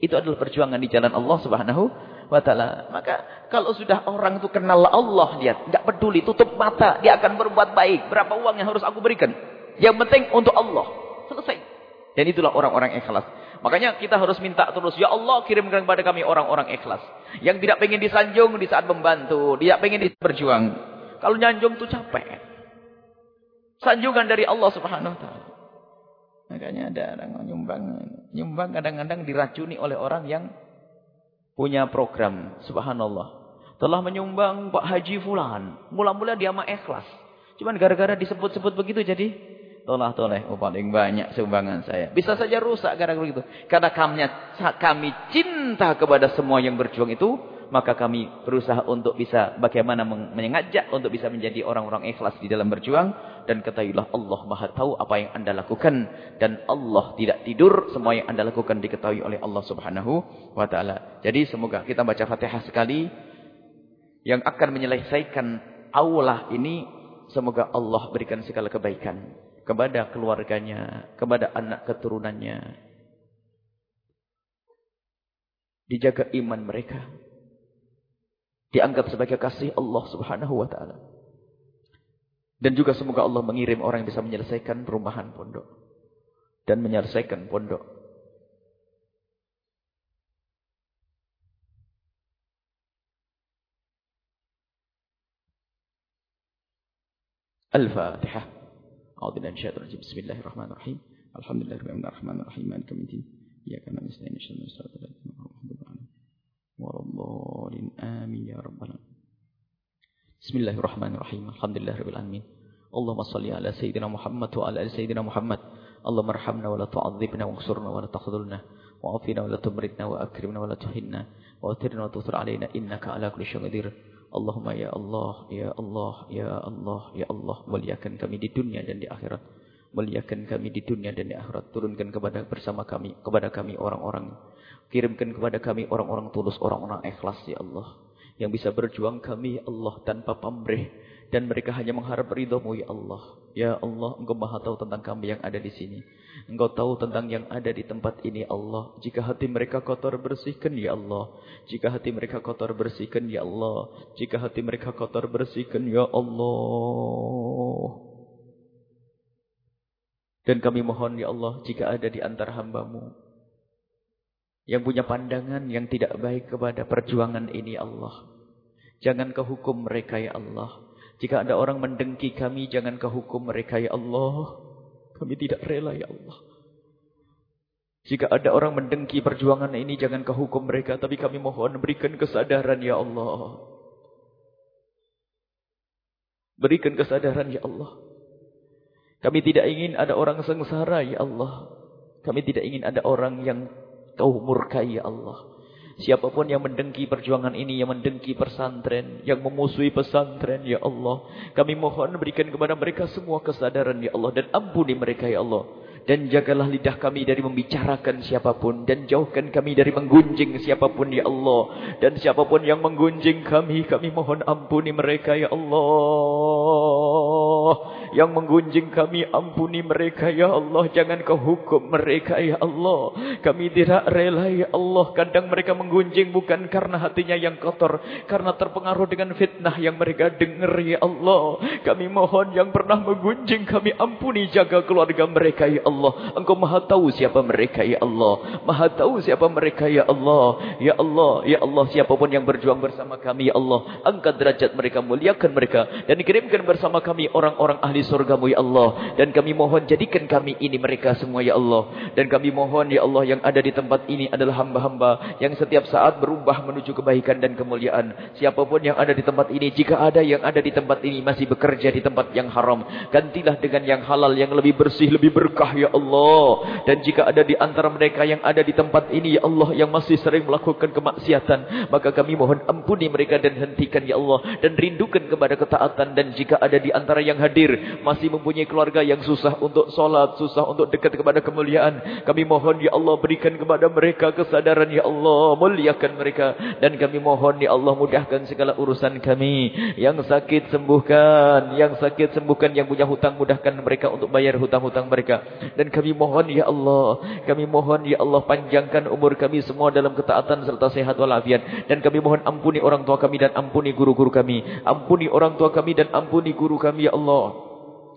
Itu adalah perjuangan di jalan Allah subhanahu wa ta'ala. Maka kalau sudah orang itu kenal Allah, lihat. Enggak peduli, tutup mata. Dia akan berbuat baik. Berapa uang yang harus aku berikan? Yang penting untuk Allah. Selesai. Dan itulah orang-orang ikhlas. Makanya kita harus minta terus. Ya Allah kirimkan kepada kami orang-orang ikhlas. Yang tidak pengen disanjung di saat membantu. Tidak pengen berjuang. Kalau nyanjung itu capek. Sanjungan dari Allah subhanahu wa ta'ala. Makanya ada orang nyumbang. Nyumbang kadang-kadang diracuni oleh orang yang punya program. Subhanallah. Telah menyumbang Pak Haji Fulan. Mula-mula dia mah ikhlas. Cuman gara-gara disebut-sebut begitu jadi Tolah toleh, oh paling banyak sumbangan saya. Bisa saja rusak gara-gara begitu. Karena kami, kami cinta kepada semua yang berjuang itu, maka kami berusaha untuk bisa bagaimana mengajak untuk bisa menjadi orang-orang ikhlas di dalam berjuang. Dan ketahuilah Allah maha tahu apa yang anda lakukan. Dan Allah tidak tidur, semua yang anda lakukan diketahui oleh Allah subhanahu wa ta'ala. Jadi semoga kita baca fatihah sekali. Yang akan menyelesaikan aulah ini, semoga Allah berikan segala kebaikan kepada keluarganya, kepada anak keturunannya. Dijaga iman mereka. Dianggap sebagai kasih Allah subhanahu wa ta'ala. Dan juga semoga Allah mengirim orang yang bisa menyelesaikan perumahan pondok. Dan menyelesaikan pondok. Al-Fatihah. أعوذ بالأنشاء الرجيم. بسم الله الرحمن الرحيم. الحمد لله رب العالمين. الرحمن الرحيم. مالك يوم الدين. إياك نعبد ونستعين اهدنا الصراط المستقيم محمد العالمين ولا الضالين. آمين يا رب العالمين. بسم الله الرحمن الرحيم. الحمد لله رب العالمين. اللهم صل على سيدنا محمد وعلى آل سيدنا محمد. اللهم ارحمنا ولا تعذبنا وانصرنا ولا تخذلنا. وعافنا ولا تمرضنا وأكرمنا ولا تهنا. وأثرنا وتثر علينا. إنك على كل شيء قدير. Allahumma ya Allah, ya Allah, ya Allah, ya Allah, muliakan kami di dunia dan di akhirat. Muliakan kami di dunia dan di akhirat. Turunkan kepada bersama kami, kepada kami orang-orang. Kirimkan kepada kami orang-orang tulus, orang-orang ikhlas ya Allah. Yang bisa berjuang kami ya Allah tanpa pamrih. Dan mereka hanya mengharap ridhamu ya Allah. Ya Allah, engkau maha tahu tentang kami yang ada di sini. Engkau tahu tentang yang ada di tempat ini Allah. Jika hati mereka kotor bersihkan ya Allah. Jika hati mereka kotor bersihkan ya Allah. Jika hati mereka kotor bersihkan ya Allah. Dan kami mohon ya Allah jika ada di antara hambamu. Yang punya pandangan yang tidak baik kepada perjuangan ini Allah. Jangan kehukum mereka ya Allah. Jika ada orang mendengki kami jangan kehukum mereka ya Allah. Kami tidak rela ya Allah. Jika ada orang mendengki perjuangan ini jangan kau hukum mereka. Tapi kami mohon berikan kesadaran ya Allah. Berikan kesadaran ya Allah. Kami tidak ingin ada orang sengsara ya Allah. Kami tidak ingin ada orang yang kau murkai ya Allah. Siapa pun yang mendengki perjuangan ini, yang mendengki pesantren, yang memusuhi pesantren, ya Allah. Kami mohon berikan kepada mereka semua kesadaran, ya Allah. Dan ampuni mereka, ya Allah. Dan jagalah lidah kami dari membicarakan siapa pun. Dan jauhkan kami dari menggunjing siapa pun, ya Allah. Dan siapa pun yang menggunjing kami, kami mohon ampuni mereka, ya Allah. Yang menggunjing kami, ampuni mereka, ya Allah. Jangan kau hukum mereka, ya Allah. Kami tidak rela, ya Allah. Kadang mereka menggunjing bukan karena hatinya yang kotor. Karena terpengaruh dengan fitnah yang mereka dengar ya Allah. Kami mohon yang pernah menggunjing kami ampuni jaga keluarga mereka ya Allah. Engkau maha tahu siapa mereka ya Allah. Maha tahu siapa mereka ya Allah. Ya Allah, ya Allah siapa pun yang berjuang bersama kami ya Allah. Angkat derajat mereka, muliakan mereka. Dan kirimkan bersama kami orang-orang ahli surgamu ya Allah. Dan kami mohon jadikan kami ini mereka semua ya Allah. Dan kami mohon ya Allah yang ada di tempat ini adalah hamba-hamba yang setiap saat berubah menuju kebaikan dan kemuliaan. Siapa pun yang ada di tempat ini, jika ada yang ada di tempat ini masih bekerja di tempat yang haram, gantilah dengan yang halal, yang lebih bersih, lebih berkah ya Allah. Dan jika ada di antara mereka yang ada di tempat ini ya Allah yang masih sering melakukan kemaksiatan, maka kami mohon ampuni mereka dan hentikan ya Allah dan rindukan kepada ketaatan. Dan jika ada di antara yang hadir masih mempunyai keluarga yang susah untuk solat, susah untuk dekat kepada kemuliaan, kami mohon ya Allah berikan kepada mereka kesadaran ya Allah muliakan mereka. Dan kami mohon ya Allah mudahkan segala urusan kami. Yang sakit sembuhkan. Yang sakit sembuhkan. Yang punya hutang mudahkan mereka untuk bayar hutang-hutang mereka dan kami mohon ya Allah kami mohon ya Allah panjangkan umur kami semua dalam ketaatan serta sehat walafiat. Dan kami mohon ampuni orang tua kami dan ampuni guru-guru kami. Ampuni orang tua kami dan ampuni guru kami ya Allah.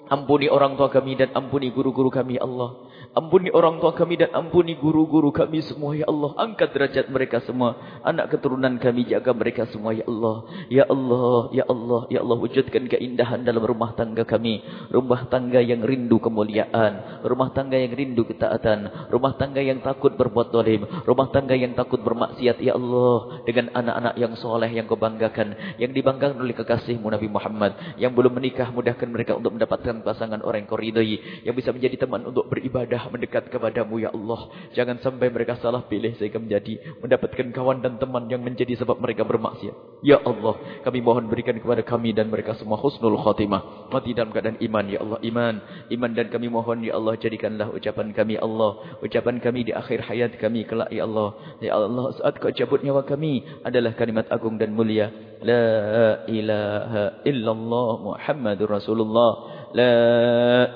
Ampuni orang tua kami dan ampuni guru-guru kami ya Allah. Ampuni orang tua kami dan ampuni guru-guru kami semua ya Allah. Angkat derajat mereka semua. Anak keturunan kami jaga mereka semua ya Allah. Ya Allah, ya Allah, ya Allah wujudkan keindahan dalam rumah tangga kami. Rumah tangga yang rindu kemuliaan, rumah tangga yang rindu ketaatan, rumah tangga yang takut berbuat dolim, rumah tangga yang takut bermaksiat ya Allah dengan anak-anak yang soleh yang kau banggakan, yang dibanggakan oleh kekasihmu Nabi Muhammad, yang belum menikah mudahkan mereka untuk mendapatkan pasangan orang yang kau ridai, yang bisa menjadi teman untuk beribadah mendekat kepadamu ya Allah. Jangan sampai mereka salah pilih sehingga menjadi mendapatkan kawan dan teman yang menjadi sebab mereka bermaksiat. Ya Allah, kami mohon berikan kepada kami dan mereka semua husnul khatimah. Mati dalam keadaan iman ya Allah, iman. Iman dan kami mohon ya Allah jadikanlah ucapan kami Allah, ucapan kami di akhir hayat kami kelak ya Allah. Ya Allah, saat kau cabut nyawa kami adalah kalimat agung dan mulia. La ilaha illallah Muhammadur Rasulullah. لا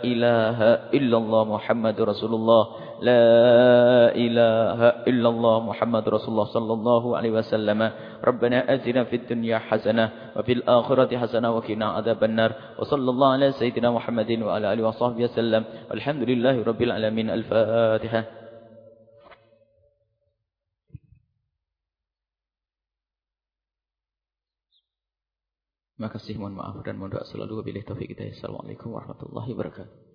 إله إلا الله محمد رسول الله. لا إله إلا الله محمد رسول الله صلى الله عليه وسلم. ربنا أتنا في الدنيا حسنة وفي الآخرة حسنة وقنا عذاب النار. وصلى الله على سيدنا محمد وعلى آله وصحبه وسلم. والحمد لله رب العالمين. الفاتحة. Terima kasih, mohon maaf dan mohon doa selalu. Wabillahi taufiq kita. Assalamualaikum warahmatullahi wabarakatuh.